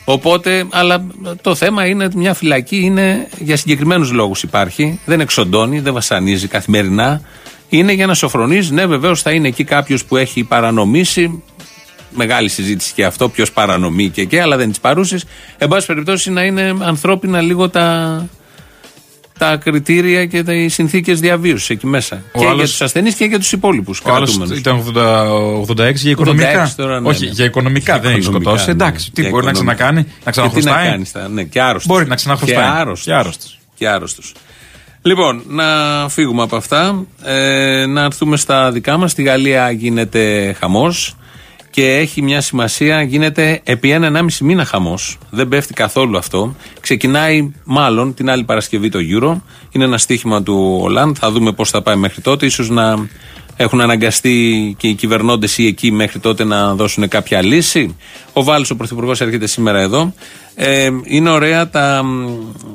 Οπότε, αλλά το θέμα είναι ότι μια φυλακή είναι για συγκεκριμένους λόγους υπάρχει. Δεν εξοντώνει, δεν βασανίζει καθημερινά. Είναι για να σοφρονίζει. Ναι, βεβαίως θα είναι εκεί κάποιος που έχει παρανομήσει. Μεγάλη συζήτηση και αυτό, ποιος παρανομεί και εκεί, αλλά δεν είναι τη παρούση. Εν πάση περιπτώσει, να είναι ανθρώπινα λίγο τα, τα κριτήρια και οι συνθήκες διαβίωσης εκεί μέσα. Ο και άλλος- για τους ασθενείς και για τους υπόλοιπους Ο άλλος κρατούμενους. ήταν 80, 86 για οικονομικά. 86 τώρα, ναι, Όχι, ναι. για οικονομικά δεν έχει Οικονομικά, σκοτώσει. ναι. Εντάξει, τι Για μπορεί να οικονομικά. ξανακάνει, να Και τι να ξαναχρωστάει. κάνει, θα- ναι, και άρρωστος. Μπορεί να ξαναχρωστάει. Και άρρωστος. Και άρρωστος. Και άρρωστος. Λοιπόν, να φύγουμε από αυτά. Ε, να έρθουμε στα δικά μας. Στη Γαλλία γίνεται χαμός και έχει μια σημασία. Γίνεται επί ένα-ενάμιση μήνα χαμός. Δεν πέφτει καθόλου αυτό. Ξεκινάει μάλλον την άλλη Παρασκευή το Euro. Είναι ένα στίχημα του Ολάντ. Θα δούμε πώς θα πάει μέχρι τότε. Ίσως να έχουν αναγκαστεί και οι κυβερνώντες ή εκεί μέχρι τότε να δώσουν κάποια λύση. Ο Βάλς, ο Πρωθυπουργός, έρχεται σήμερα εδώ. Ε, είναι ωραία τα. μ,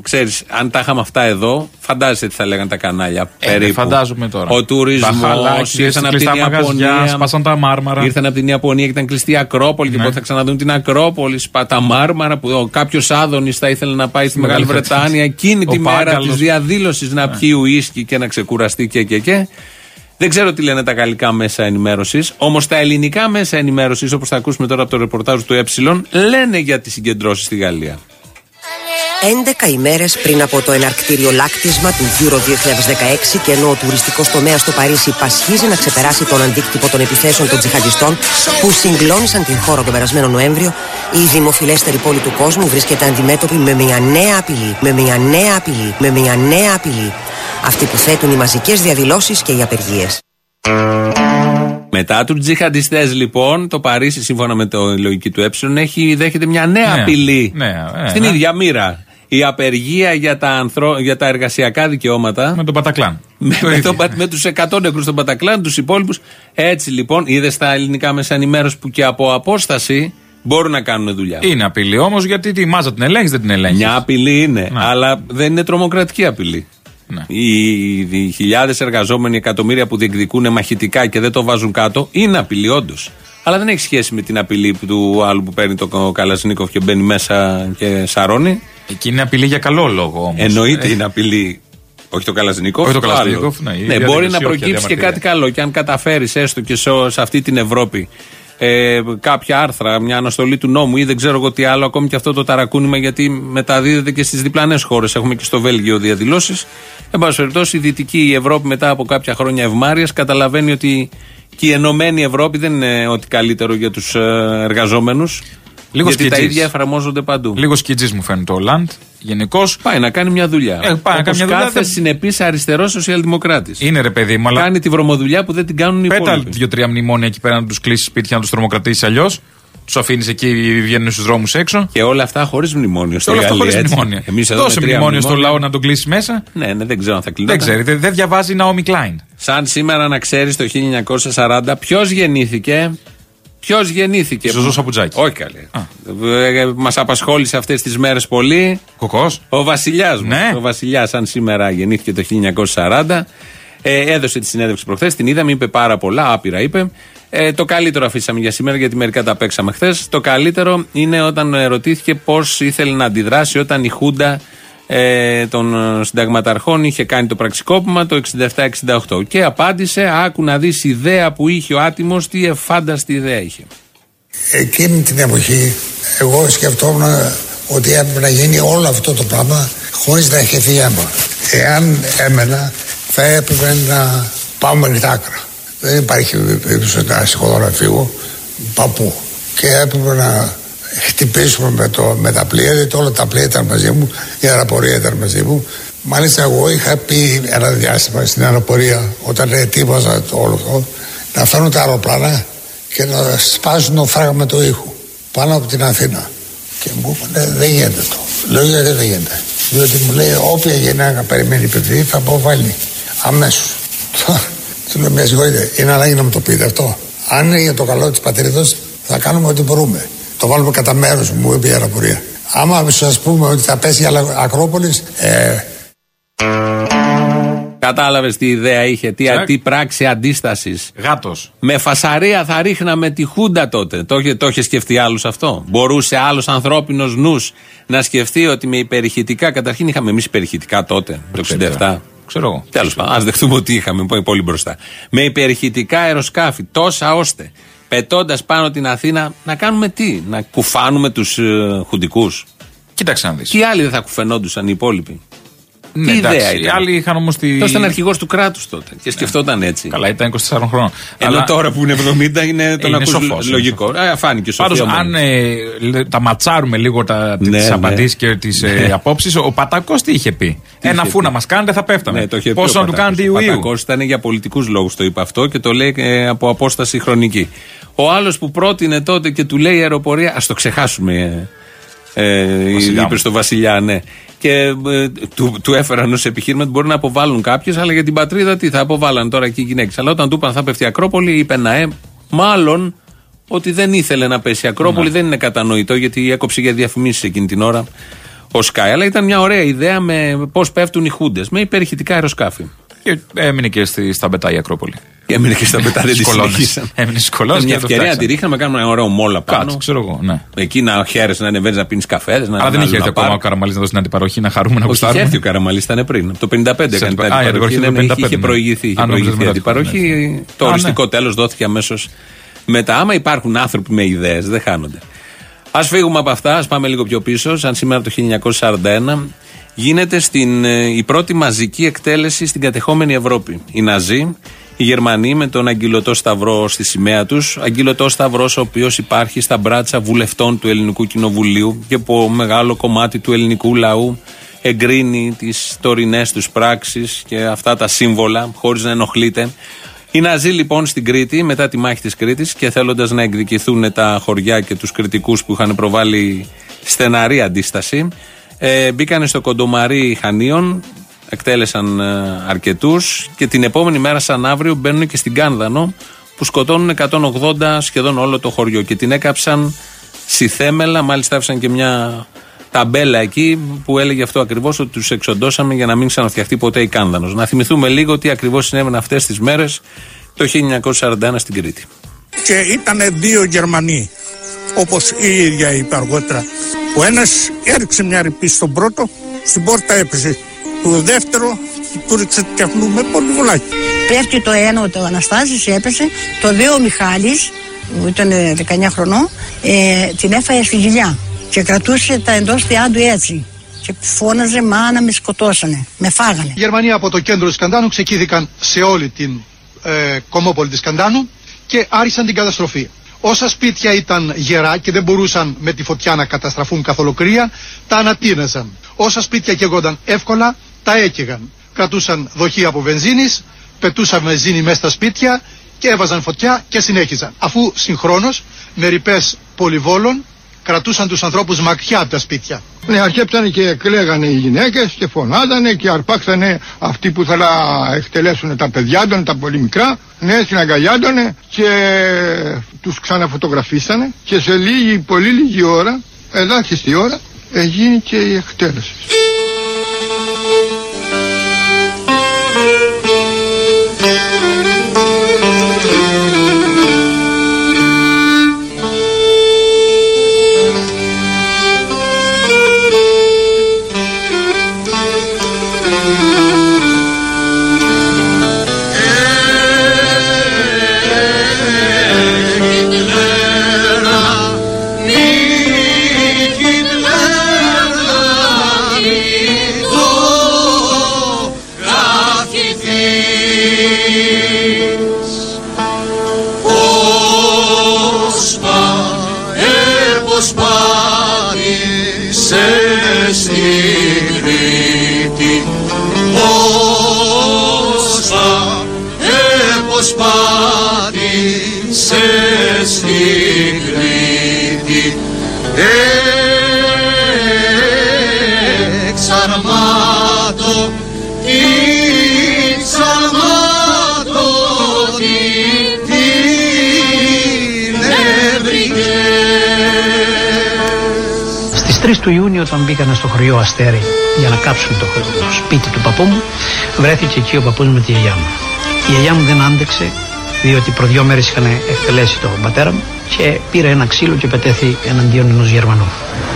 Ξέρεις, αν τα είχαμε αυτά εδώ, φαντάζεσαι τι θα λέγανε τα κανάλια. Ε, περίπου. φαντάζομαι τώρα. Ο τουρισμός. Μπαχαλάκης, Ήρθαν από την κλειστά μαγαζιά, Ιαπωνία. σπάσαν τα μάρμαρα. Ήρθαν από την Ιαπωνία και ήταν κλειστή η Ακρόπολη. Και Ναι. πότε θα ξαναδούν την Ακρόπολη. Σπα, τα μάρμαρα που κάποιος Άδωνης θα ήθελε να πάει στη Μεγάλη Μεγάλη Βρετάνια Βρετάνια. εκείνη τη Ο μέρα τη Πάγκαλος. Ναι. διαδήλωσης να πιει ουίσκι και να ξεκουραστεί και και και. Δεν ξέρω τι λένε τα γαλλικά μέσα ενημέρωσης. Όμως τα ελληνικά μέσα ενημέρωσης, όπως θα ακούσουμε τώρα από το ρεπορτάζ του Ε, λένε για τις συγκεντρώσεις στη Γαλλία. 11 ημέρες πριν από το εναρκτήριο λάκτισμα του Euro 2016 και ενώ ο τουριστικός τομέας στο Παρίσι πασχίζει να ξεπεράσει τον αντίκτυπο των επιθέσεων των τζιχαντιστών που συγκλώνησαν την χώρα τον περασμένο Νοέμβριο, η δημοφιλέστερη πόλη του κόσμου βρίσκεται αντιμέτωπη με μια νέα απειλή, με μια νέα απειλή, με μια νέα απειλή. Αυτή που θέτουν οι μαζικές διαδηλώσεις και οι απεργίες. Μετά τους τζιχαντιστές, λοιπόν, το Παρίσι, σύμφωνα με το λογική του Ε, έχει, δέχεται μια νέα Ναι, απειλή. ναι, ε, στην ναι. ίδια μοίρα. Η απεργία για τα, ανθρω... για τα εργασιακά δικαιώματα. Με τον Πατακλάν. με, Το με, ίδιο. το, πα- με τους 100 νεκρούς στον Πατακλάν, τους υπόλοιπους. Έτσι λοιπόν, είδε στα ελληνικά μέσα ενημέρωση που και από απόσταση μπορούν να κάνουν δουλειά. Είναι απειλή όμως γιατί τη μάζα την ελέγχεις, δεν την ελέγχεις. Μια απειλή είναι, Ναι. αλλά δεν είναι τρομοκρατική απειλή. Ναι. Οι, οι χιλιάδες εργαζόμενοι, εκατομμύρια που διεκδικούν μαχητικά και δεν το βάζουν κάτω, είναι απειλή όντως. Αλλά δεν έχει σχέση με την απειλή που- του άλλου που παίρνει το Καλασνίκοφ και μπαίνει μέσα και σαρώνει. Εκεί είναι απειλή για καλό λόγο όμως. Εννοείται είναι απειλή. Όχι το Καλασνίκοφ. Όχι το άλλο. Καλασνίκοφ, ναι, η ναι, διαδήλωση, μπορεί να όχι, προκύψει και διαμαρτυρία. κάτι καλό. Και αν καταφέρεις έστω και σε, σε αυτή την Ευρώπη ε, κάποια άρθρα, μια αναστολή του νόμου ή δεν ξέρω εγώ τι άλλο, ακόμη και αυτό το ταρακούνημα γιατί μεταδίδεται και στις διπλανές χώρες. Έχουμε και στο Βέλγιο διαδηλώσεις. Εν πάση περιπτώσει, η Δυτική η Ευρώπη μετά από κάποια χρόνια ευμάρεια καταλαβαίνει ότι και η Ενωμένη Ευρώπη δεν είναι ό,τι καλύτερο για τους εργαζόμενους. Λίγο γιατί τα σκιτζής. ίδια εφαρμόζονται παντού. Λίγο σκιτζής μου φαίνεται ο Λαντ. Γενικώς. Πάει να κάνει μια δουλειά. Ε, πάει να κάνει μια δουλειά, κάθε δεν- συνεπής αριστερός σοσιαλδημοκράτης. Είναι ρε παιδί μου, αλλά Κάνει τη βρωμοδουλειά που δεν την κάνουν οι πέτα υπόλοιποι. δύο-τρία μνημόνια εκεί πέρα να τους κλείσεις σπίτια, να τους τρομοκρατήσεις αλλιώς. Τους αφήνεις εκεί, βγαίνουν στους δρόμους έξω. Και όλα αυτά χωρίς μνημόνιο. Και όλα αυτά χωρίς μνημόνια. Εμείς εδώ Δώσε με τρία μνημόνιο στον μνημόνια. λαό να τον κλείσει μέσα. Ναι, ναι, δεν ξέρω αν θα κλείσει. Δεν ξέρει, δεν δεν διαβάζει Naomi Klein. Σαν σήμερα να ξέρεις το 1940 ποιος γεννήθηκε; Ποιος γεννήθηκε; Ζωζό Σαπουτζάκη. Όχι καλέ. Μας απασχόλησε αυτές τις μέρες πολύ. Κοκός. Ο βασιλιάς μα. Ναι. Ο βασιλιάς, αν σήμερα γεννήθηκε το 1940. Ε, έδωσε τη συνέντευξη προχθές, την είδαμε, είπε πάρα πολλά, άπειρα είπε. Ε, το καλύτερο αφήσαμε για σήμερα, γιατί μερικά τα παίξαμε χθες. Το καλύτερο είναι όταν ε, ρωτήθηκε πώς ήθελε να αντιδράσει όταν η Χούντα ε, των ε, συνταγματαρχών είχε κάνει το πραξικόπημα το 67-68. Και απάντησε, άκου να δεις ιδέα που είχε ο άτιμος, τι εφάνταστη ιδέα είχε. Εκείνη την εποχή εγώ σκεφτόμουν ότι έπρεπε να γίνει όλο αυτό το πράγμα χωρίς να έχει αίμα. Εάν έμενα θα έπρεπε να πάμε ρητά άκρα. Δεν υπάρχει περίπτωση να σηκωθώ να φύγω παππού. Και έπρεπε να χτυπήσουμε με, το, με τα πλοία, γιατί όλα τα πλοία ήταν μαζί μου, η αεροπορία ήταν μαζί μου. Μάλιστα εγώ είχα πει ένα διάστημα στην αεροπορία όταν ετοίμαζα το όλο αυτό να φέρουν τα αεροπλάνα και να σπάσουν το φράγμα του ήχου πάνω από την Αθήνα. Και μου είπαν δεν γίνεται το. Λέω γιατί δεν γίνεται. Διότι μου λέει όποια γυναίκα περιμένει παιδί θα αποβάλει αμέσως. Του λέω μια συγχωρείτε, είναι ανάγκη να μου το πείτε αυτό. Αν είναι για το καλό της πατρίδα, θα κάνουμε ό,τι μπορούμε. Το βάλουμε κατά μέρος, μου είπε η αεροπορία. Άμα σας πούμε ότι θα πέσει η Ακρόπολης, ε, Κατάλαβες τι ιδέα είχε, τι, Τσακ. τι πράξη αντίστασης. Γάτος. Με φασαρία θα ρίχναμε τη Χούντα τότε. Το, είχε- το είχε σκεφτεί άλλος αυτό. Μπορούσε άλλος ανθρώπινος νους να σκεφτεί ότι με υπερηχητικά. Καταρχήν είχαμε εμείς υπερηχητικά τότε, το 67. Ξέρω εγώ. Τέλος πάντων, ας δεχτούμε ότι είχαμε πάει πολύ μπροστά. Με υπερηχητικά αεροσκάφη, τόσα ώστε πετώντας πάνω την Αθήνα να κάνουμε τι, να κουφάνουμε τους ε, χουντικούς. Κοίταξε να δεις. Και οι άλλοι δεν θα κουφαινόντουσαν οι υπόλοιποι. Ναι, τι εντάξει, ιδέα Οι ήταν; άλλοι είχαν όμως τη. Αυτό ήταν αρχηγός του κράτους τότε και σκεφτόταν έτσι. Καλά, ήταν 24 χρόνων. Ενώ Αλλά- τώρα που είναι 70 είναι τον Είναι ακούς σοφός, είναι λογικό. Α, φάνηκε σοφία Πάντως, μόνο. αν ε, λέ- τα ματσάρουμε λίγο τα, Ναι, τις ναι. απαντήσεις και τις ε, Ναι. απόψεις, ο Πατακός τι είχε πει; Ένα είχε φου πει; να μας κάνετε θα πέφταμε. Ναι, το είχε πει Πόσο ο να του Πατάκος. κάνετε Ο Ιουίου. Πατακός ήταν για πολιτικούς λόγους το είπε αυτό και το λέει ε, από απόσταση χρονική. Ο άλλος που πρότεινε τότε και του λέει η αεροπορία, ας το ξεχάσουμε. Ε, ε, Βασιλιά είπε μου. στο Βασιλιά, ναι. Και ε, του, του έφεραν ως επιχείρημα ότι μπορεί να αποβάλουν κάποιες, αλλά για την πατρίδα τι θα αποβάλαν τώρα και οι γυναίκες. Αλλά όταν του είπαν θα πέφτει η Ακρόπολη, είπε να ε, μάλλον ότι δεν ήθελε να πέσει η Ακρόπολη, Ναι. δεν είναι κατανοητό γιατί έκοψε για διαφημίσεις εκείνη την ώρα ο Σκάι. Αλλά ήταν μια ωραία ιδέα με πώς πέφτουν οι χούντες, με υπερηχητικά αεροσκάφη. Και έμεινε και στη, στα Μπετά η Ακρόπολη. Και έμεινε και στα πετά, δεν τη Στις κολόνες. συνεχίσαν. Έμεινε στις κολόνες Μια και το ευκαιρία να τη φτιάξαν. ρίχναμε, να κάνουμε ένα ωραίο μόλα πάνω. Κάτσε, ξέρω εγώ. Ναι. Εκεί να χαίρεσαι, να ανεβαίνεις να πίνεις καφέδε. Να Αλλά δεν να- είχε να έρθει ακόμα πάρεις. ο Καραμαλής να δώσει την αντιπαροχή, να χαρούμε να Όχι, είχε γουστάρουμε. έρθει ο Καραμαλής, ήταν πριν. Από το 55 έκανε την Α, η αντιπαροχή. αντιπαροχή Ναι, το ναι, 55, Είχε ναι. προηγηθεί. Είχε Α, νόμιζα προηγηθεί η μετά το αντιπαροχή. Το Α, ναι. οριστικό τέλος δόθηκε αμέσως μετά. Άμα υπάρχουν άνθρωποι με ιδέες, δεν χάνονται. Α φύγουμε από αυτά, ας πάμε λίγο πιο πίσω. Σαν σήμερα το 1941 γίνεται στην, ε, η πρώτη μαζική εκτέλεση στην κατεχόμενη Ευρώπη. Οι Ναζί, οι Γερμανοί με τον αγγυλωτό σταυρό στη σημαία τους. Αγγυλωτό σταυρός, ο οποίος υπάρχει στα μπράτσα βουλευτών του Ελληνικού Κοινοβουλίου και από μεγάλο κομμάτι του ελληνικού λαού εγκρίνει τις τωρινές τους πράξεις και αυτά τα σύμβολα, χωρίς να ενοχλείται. Οι Ναζί λοιπόν στην Κρήτη, μετά τη μάχη της Κρήτης και θέλοντας να εκδικηθούν τα χωριά και τους κριτικούς που είχαν προβάλει στεναρή αντίσταση, ε, μπήκαν στο κοντομαρί Χανίων, εκτέλεσαν ε, αρκετούς και την επόμενη μέρα, σαν αύριο, μπαίνουν και στην Κάνδανο που σκοτώνουν 180 σχεδόν όλο το χωριό και την έκαψαν στη θέμελα. Μάλιστα, άφησαν και μια ταμπέλα εκεί που έλεγε αυτό ακριβώς ότι τους εξοντώσαμε για να μην ξαναφτιαχτεί ποτέ η Κάνδανος. Να θυμηθούμε λίγο τι ακριβώς συνέβαινε αυτές τις μέρες το 1941 στην Κρήτη. και ήταν δύο Γερμανοί όπως η ίδια είπε αργότερα ο ένας έριξε μια ρηπή στον πρώτο στην πόρτα έπεσε το δεύτερο του ρίξε τεχνού με πολύ βουλάκι Πέφτει το ένα, το Αναστάσης έπεσε, το δύο ο Μιχάλης, που ήταν 19 χρονών, ε, την έφαγε στη γυλιά και κρατούσε τα εντός θεάντου έτσι. Και φώναζε μάνα με σκοτώσανε, με φάγανε. Οι Γερμανοί από το κέντρο της Σκαντάνου ξεκίνηκαν σε όλη την ε, κομμόπολη της Σκαντάνου και άρχισαν την καταστροφή. Όσα σπίτια ήταν γερά και δεν μπορούσαν με τη φωτιά να καταστραφούν καθ' ολοκλήρια, τα ανατείναζαν. Όσα σπίτια καίγονταν εύκολα, τα έκαιγαν. Κρατούσαν δοχεία από βενζίνης, πετούσαν βενζίνη μέσα στα σπίτια και έβαζαν φωτιά και συνέχιζαν. Αφού συγχρόνως με ρηπές πολυβόλων κρατούσαν τους ανθρώπους μακριά από τα σπίτια. Ναι, αρχέψανε και κλαίγανε οι γυναίκες και φωνάζανε και αρπάξανε αυτοί που θα εκτελέσουν τα παιδιά των, τα πολύ μικρά. Ναι, συναγκαλιάντωνε και τους ξαναφωτογραφίσανε και σε λίγη, πολύ λίγη ώρα, ελάχιστη ώρα, έγινε και η εκτέλεση. Για να κάψουν το, το σπίτι του παππού μου βρέθηκε εκεί ο παππούς με τη γιαγιά μου. Η γιαγιά μου δεν άντεξε διότι προ δύο μέρες είχαν εκτελέσει τον πατέρα μου και πήρε ένα ξύλο και πετέθη εναντίον ενός Γερμανού.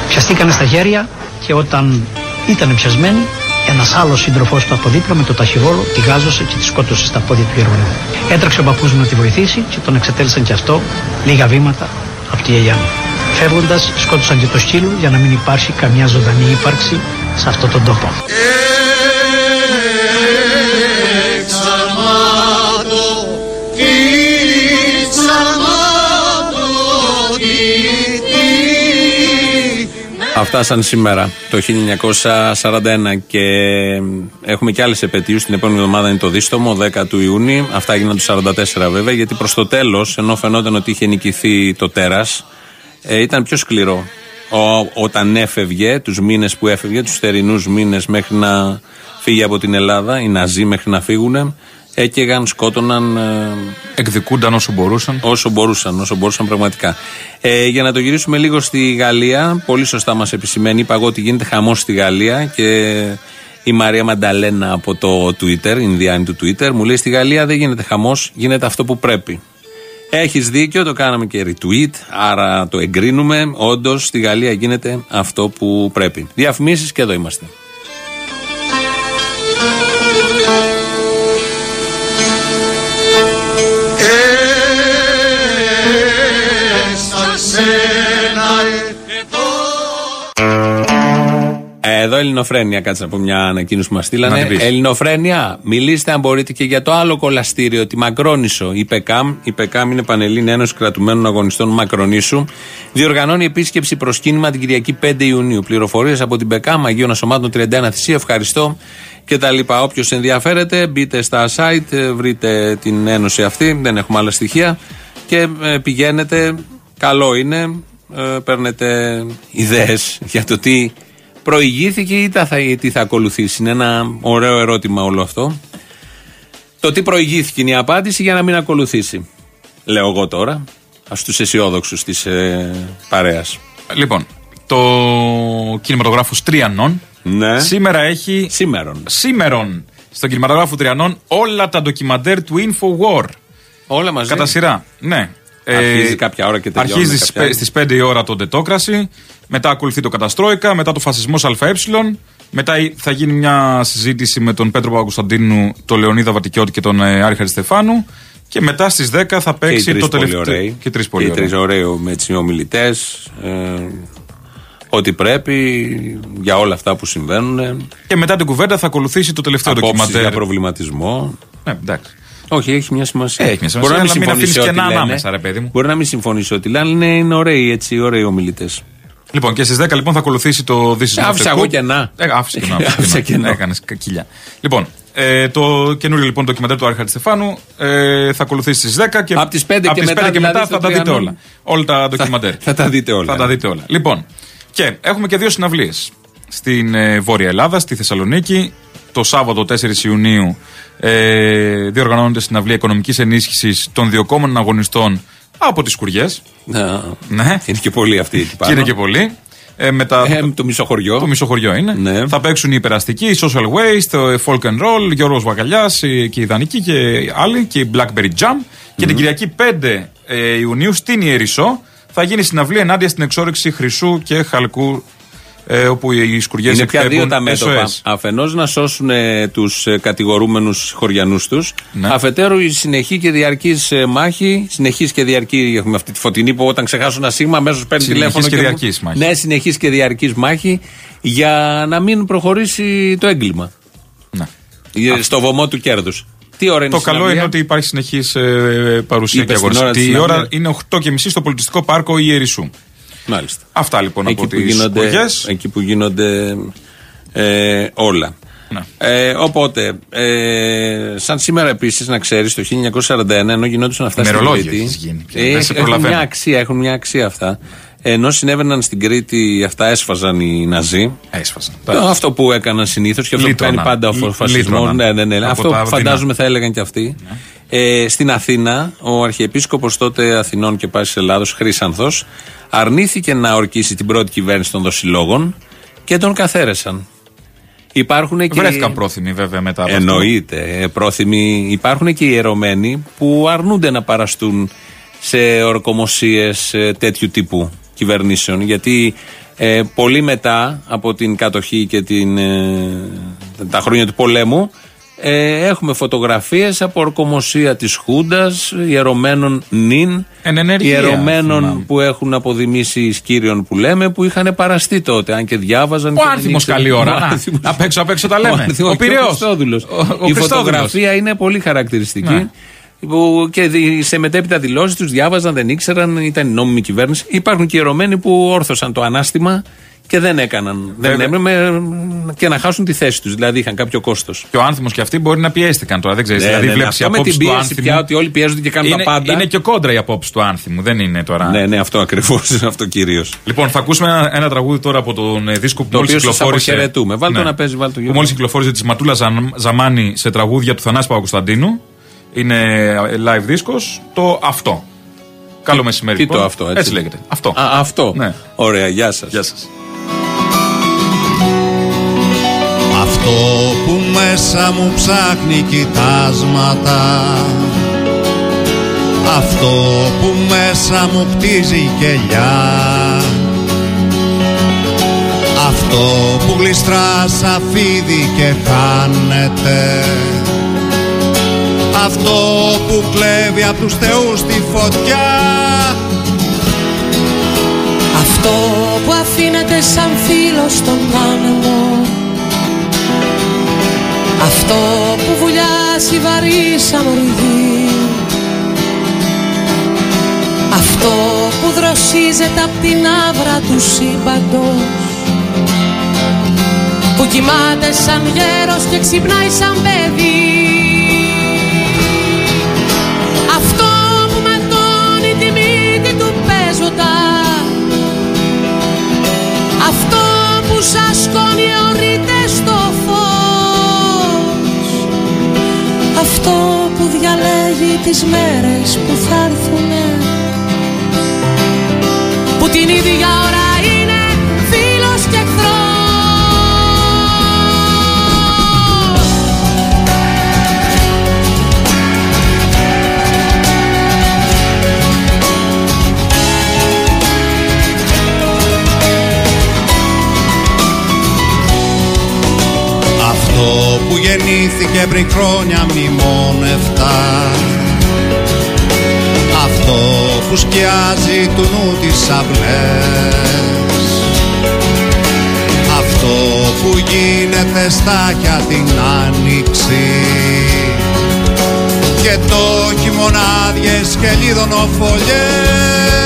Πιαστήκανε στα χέρια και όταν ήταν πιασμένοι ένας άλλος σύντροφός του από δίπλα με το ταχυβόλο τη γάζωσε και τη σκότωσε στα πόδια του Γερμανού. Έτρεξε ο παππούς μου να τη βοηθήσει και τον εξετέλισαν και αυτό λίγα βήματα από τη γιαγιά μου. Φεύγοντας σκότωσαν και το σκύλο για να μην υπάρχει καμιά ζωντανή ύπαρξη σε αυτόν τον τόπο. Αυτά σαν σήμερα το 1941 και έχουμε και άλλες επαιτίους. Την επόμενη εβδομάδα είναι το δίστομο 10 του Ιούνιου. Αυτά έγιναν το 44 βέβαια γιατί προς το τέλος ενώ φαινόταν ότι είχε νικηθεί το τέρας ε, ήταν πιο σκληρό Ο, όταν έφευγε τους μήνες που έφευγε τους θερινούς μήνες μέχρι να φύγει από την Ελλάδα οι Ναζί μέχρι να φύγουν έκαιγαν, σκότωναν. Ε, Εκδικούνταν όσο μπορούσαν. Όσο μπορούσαν, όσο μπορούσαν πραγματικά. Ε, για να το γυρίσουμε λίγο στη Γαλλία, πολύ σωστά μας επισημαίνει, είπα εγώ ότι γίνεται χαμός στη Γαλλία και η Μαρία Μανταλένα από το Twitter, η Ινδιάνη του Twitter, μου λέει στη Γαλλία δεν γίνεται χαμός, γίνεται αυτό που πρέπει. Έχεις δίκιο, το κάναμε και retweet, άρα το εγκρίνουμε. Όντως στη Γαλλία γίνεται αυτό που πρέπει. Διαφημίσεις και εδώ είμαστε. Εδώ Ελληνοφρένια, κάτσε να πω μια ανακοίνωση που μας στείλανε. Να την πεις. Ελληνοφρένια, μιλήστε αν μπορείτε και για το άλλο κολαστήριο, τη Μακρόνισο. Η ΠΕΚΑΜ, η ΠΕΚΑΜ είναι Πανελλήνια Ένωση Κρατουμένων Αγωνιστών Μακρονίσου. Διοργανώνει επίσκεψη προσκύνημα την Κυριακή 5 Ιουνίου. Πληροφορίες από την ΠΕΚΑΜ, Αγίων Ασωμάτων 31 Θησία, ευχαριστώ και τα λοιπά. Όποιος ενδιαφέρεται, μπείτε στα site, ε, βρείτε την ένωση αυτή, δεν έχουμε άλλα στοιχεία και ε, πηγαίνετε. Καλό είναι, ε, παίρνετε ιδέες για το τι προηγήθηκε ή τα θα, τι θα ακολουθήσει. Είναι ένα ωραίο ερώτημα όλο αυτό. Το τι προηγήθηκε είναι η απάντηση για να μην ακολουθήσει. Λέω εγώ τώρα, στου αισιόδοξους της ε, παρέας. Λοιπόν, το κινηματογράφος Τριανών Ναι. σήμερα έχει. Σήμερον. Σήμερον. Στον κινηματογράφο Τριανών όλα τα ντοκιμαντέρ του Infowar. Όλα μαζί. Κατά σειρά. Ναι. Αρχίζει κάποια ώρα και τελειώνει Αρχίζει κάποια άλλη. στις 5 η ώρα το Ντετόκραση. Μετά ακολουθεί το Καταστρόικα. Μετά το Φασισμός ΑΕ. Μετά η- θα γίνει μια συζήτηση με τον Πέτρο Παπακουσταντίνου, τον Λεωνίδα Βατικιώτη και τον ε, Άρη Χαριστεφάνου. Και Και μετά στις 10 θα Και οι παίξει τρεις το πολύ τελευταίο. ωραίοι. Και τρεις πολύ Και οι ωραίοι. τρεις ωραίοι με έτσι ομιλητέ. Ε, ό,τι πρέπει για όλα αυτά που συμβαίνουν. Και μετά την κουβέντα θα ακολουθήσει το τελευταίο Απόψεις ντοκιμαντέρ. για προβληματισμό. Ναι, εντάξει. Όχι, έχει μια σημασία. Έχει μια σημασία, Μπορεί αλλά μην συμφωνήσει αφήνεις ό,τι κενά λένε. ανάμεσα, ρε παιδί μου. Μπορεί να μην συμφωνήσει ότι λένε, αλλά είναι, είναι ωραίοι, έτσι, ωραίοι ομιλητές. Λοιπόν, και στις 10 λοιπόν θα ακολουθήσει το This is not Άφησα a εγώ coup. κενά. Ε, άφησε κενά. Άφησα κενά. Έκανες κοιλιά. Λοιπόν, ε, το καινούριο λοιπόν ντοκιμαντέρ του Άρχαρη Στεφάνου ε, θα ακολουθήσει στις 10 και Απ' τις πέντε απ' και τις μετά, πέντε και δηλαδή, μετά στο θα τα δείτε Τριανόν. όλα. Όλα τα ντοκιμαντέρ. Θα τα δείτε όλα. Θα τα δείτε όλα. Λοιπόν, και έχουμε και δύο συναυλίες. Στην ε, Βόρεια Ελλάδα, στη Θεσσαλονίκη, το Σάββατο 4 Ιουνίου ε, διοργανώνεται συναυλία οικονομικής ενίσχυσης των διοκόμενων αγωνιστών από τις Κουριές. Να, Ναι. Είναι και πολλοί αυτοί εκεί Και πάνω. είναι και πολλοί. Ε, με τα- Ε, το μισό χωριό. το μισό χωριό είναι. Ναι. Θα παίξουν οι υπεραστικοί, οι social waste, το folk and roll, Γιώργος Βακαλιάς η- και η Δανική και άλλοι και η Blackberry Jam. Και την Κυριακή 5 ε, Ιουνίου στην Ιερισσό θα γίνει συναυλία ενάντια στην εξόρυξη χρυσού και χαλκού ε, όπου οι σκουριές Είναι πια δύο εκπέμπουν τα μέτωπα. SOS. Αφενός να σώσουν τους κατηγορούμενους χωριανούς τους. Ναι. Αφετέρου η συνεχή και διαρκής μάχη. Συνεχής και διαρκή, έχουμε αυτή τη φωτεινή που όταν ξεχάσουν ένα σήμα, αμέσως παίρνει Συνεχής τηλέφωνο. και μου- διαρκής μάχη. Ναι, συνεχής και διαρκής μάχη για να μην προχωρήσει το έγκλημα. Ναι. Ε, Στο βωμό του κέρδους. Τι ώρα είναι Το η καλό συναυλία; είναι ότι υπάρχει συνεχής ε, παρουσία Είπες και την ώρα αγορά. της Η συναυλίας. ώρα είναι 8.30 στο πολιτιστικό πάρκο Ιερισσού. Μάλιστα. Αυτά λοιπόν Εκεί από που, τις γίνονται, σκουριές. εκεί που γίνονται ε, όλα. Ναι. Ε, οπότε, ε, σαν σήμερα επίσης, να ξέρεις, το 1941, ενώ γινόντουσαν αυτά στην Ημερολόγιο Κρήτη. έχεις γίνει πια. ε, Δεν σε έχουν προλαβαίνω. μια αξία, έχουν μια αξία αυτά. Ενώ συνέβαιναν στην Κρήτη, αυτά έσφαζαν οι Ναζί. Έσφασαν. Το- αυτό που έκαναν συνήθως και αυτό που Λύτρωναν. κάνει πάντα ο Λύ- φασισμός. λύτρωναν. Ναι, ναι, ναι. Από Αυτό τα που δεινά. φαντάζομαι θα έλεγαν και αυτοί. Ε, στην Αθήνα, ο Αρχιεπίσκοπος τότε Αθηνών και Πάσης Ελλάδος, Χρύσανθος, αρνήθηκε να ορκίσει την πρώτη κυβέρνηση των δοσιλόγων και τον καθαίρεσαν. Υπάρχουν και... Βρέθηκαν πρόθυμοι βέβαια μετά από αυτό. Εννοείται. ε, Πρόθυμοι. Υπάρχουν και ιερωμένοι που αρνούνται να παραστούν σε ορκομοσίες τέτοιου τύπου κυβερνήσεων. Γιατί ε, πολύ μετά από την κατοχή και την, ε, τα χρόνια του πολέμου ε, έχουμε φωτογραφίες από ορκομοσία της Χούντας, ιερωμένων νυν, Εν ενεργεία, ιερωμένων θυμάμαι. που έχουν αποδημήσει σκύριων που λέμε, που είχαν παραστεί τότε, αν και διάβαζαν. Ο και δεν άνθιμος ήξεραν. καλή ώρα. Ο Να, άνθιμος. απ' έξω, απ' έξω τα λέμε. άνθιμος Ο και Πειραιώς. Χριστόδουλος. Ο- ο Η Χριστόδουλος. φωτογραφία είναι πολύ χαρακτηριστική. Ναι. Που και δι- σε μετέπειτα δηλώσεις τους διάβαζαν, δεν ήξεραν, ήταν η νόμιμη κυβέρνηση. Υπάρχουν και ιερωμένοι που όρθωσαν το ανάστημα και δεν έκαναν. Δεν Βέβαια. έπρεπε και να χάσουν τη θέση τους. Δηλαδή είχαν κάποιο κόστος. Και ο άνθιμος και αυτοί μπορεί να πιέστηκαν τώρα. Δεν ξέρεις. δηλαδή βλέπεις Ναι, αυτό με απόψεις την του πίεση άνθιμου. πια ότι όλοι πιέζονται και κάνουν είναι, τα πάντα. είναι και κόντρα η απόψη του άνθιμου. Δεν είναι τώρα. Ναι, ναι, αυτό ακριβώς. αυτό κυρίως. Λοιπόν, θα ακούσουμε ένα, ένα τραγούδι τώρα από τον ε, δίσκο που Το μόλις οποίο σας κυκλοφόρησε. Ναι. αποχαιρετούμε. Βάλτε το να παίζει, βάλτε το, Που Γιώργο. μόλις κυκλοφόρησε της Ματούλας Ζαν- Ζαμάνη σε τραγούδια του Θανάση Παπακοσταντίνου. Είναι ε, live δίσκος. Το αυτό. Καλό μεσημέρι. Τι λοιπόν. το αυτό, έτσι. Έτσι λέγεται. Αυτό. Α, αυτό. Ναι. Ωραία, γεια σας. Γεια σας. Αυτό που μέσα μου ψάχνει κοιτάσματα. Αυτό που μέσα μου χτίζει κελιά Αυτό που γλιστρά σαν φίδι και χάνεται. Αυτό που κλέβει από τους θεούς τη φωτιά. Αυτό που αφήνεται σαν φίλο στον άνεμο Αυτό που βουλιάζει βαρύ σαν οργή. Αυτό που δροσίζεται απ' την άβρα του σύμπαντος. Που κοιμάται σαν γέρος και ξυπνάει σαν παιδί. Αυτό που ματώνει τη μύτη του παίζοντα. Αυτό που σας σκόνει Αυτό που διαλέγει τις μέρες που θα έρθουνε. Που την ίδια ώρα Αυτό που γεννήθηκε πριν χρόνια μνημόνευτα που σκιάζει του νου τις αυλές. Αυτό που γίνεται στάχια την άνοιξη. Και το χειμωνάδιες και λίδωνοφολιές Αυτό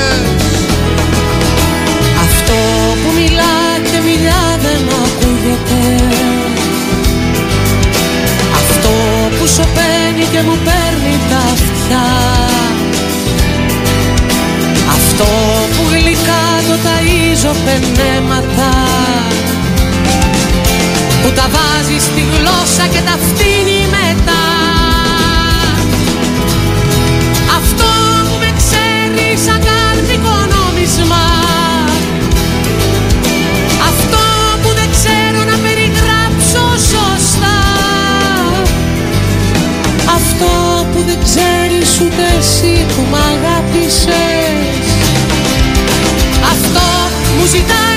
που σωπαίνει και μου παίρνει τα αυτιά Αυτό που γλυκά το ταΐζω πενέματα. Που τα βάζει στη γλώσσα και τα φτύνει μετά ούτε εσύ που μ' αγάπησες. Αυτό μου ζητάς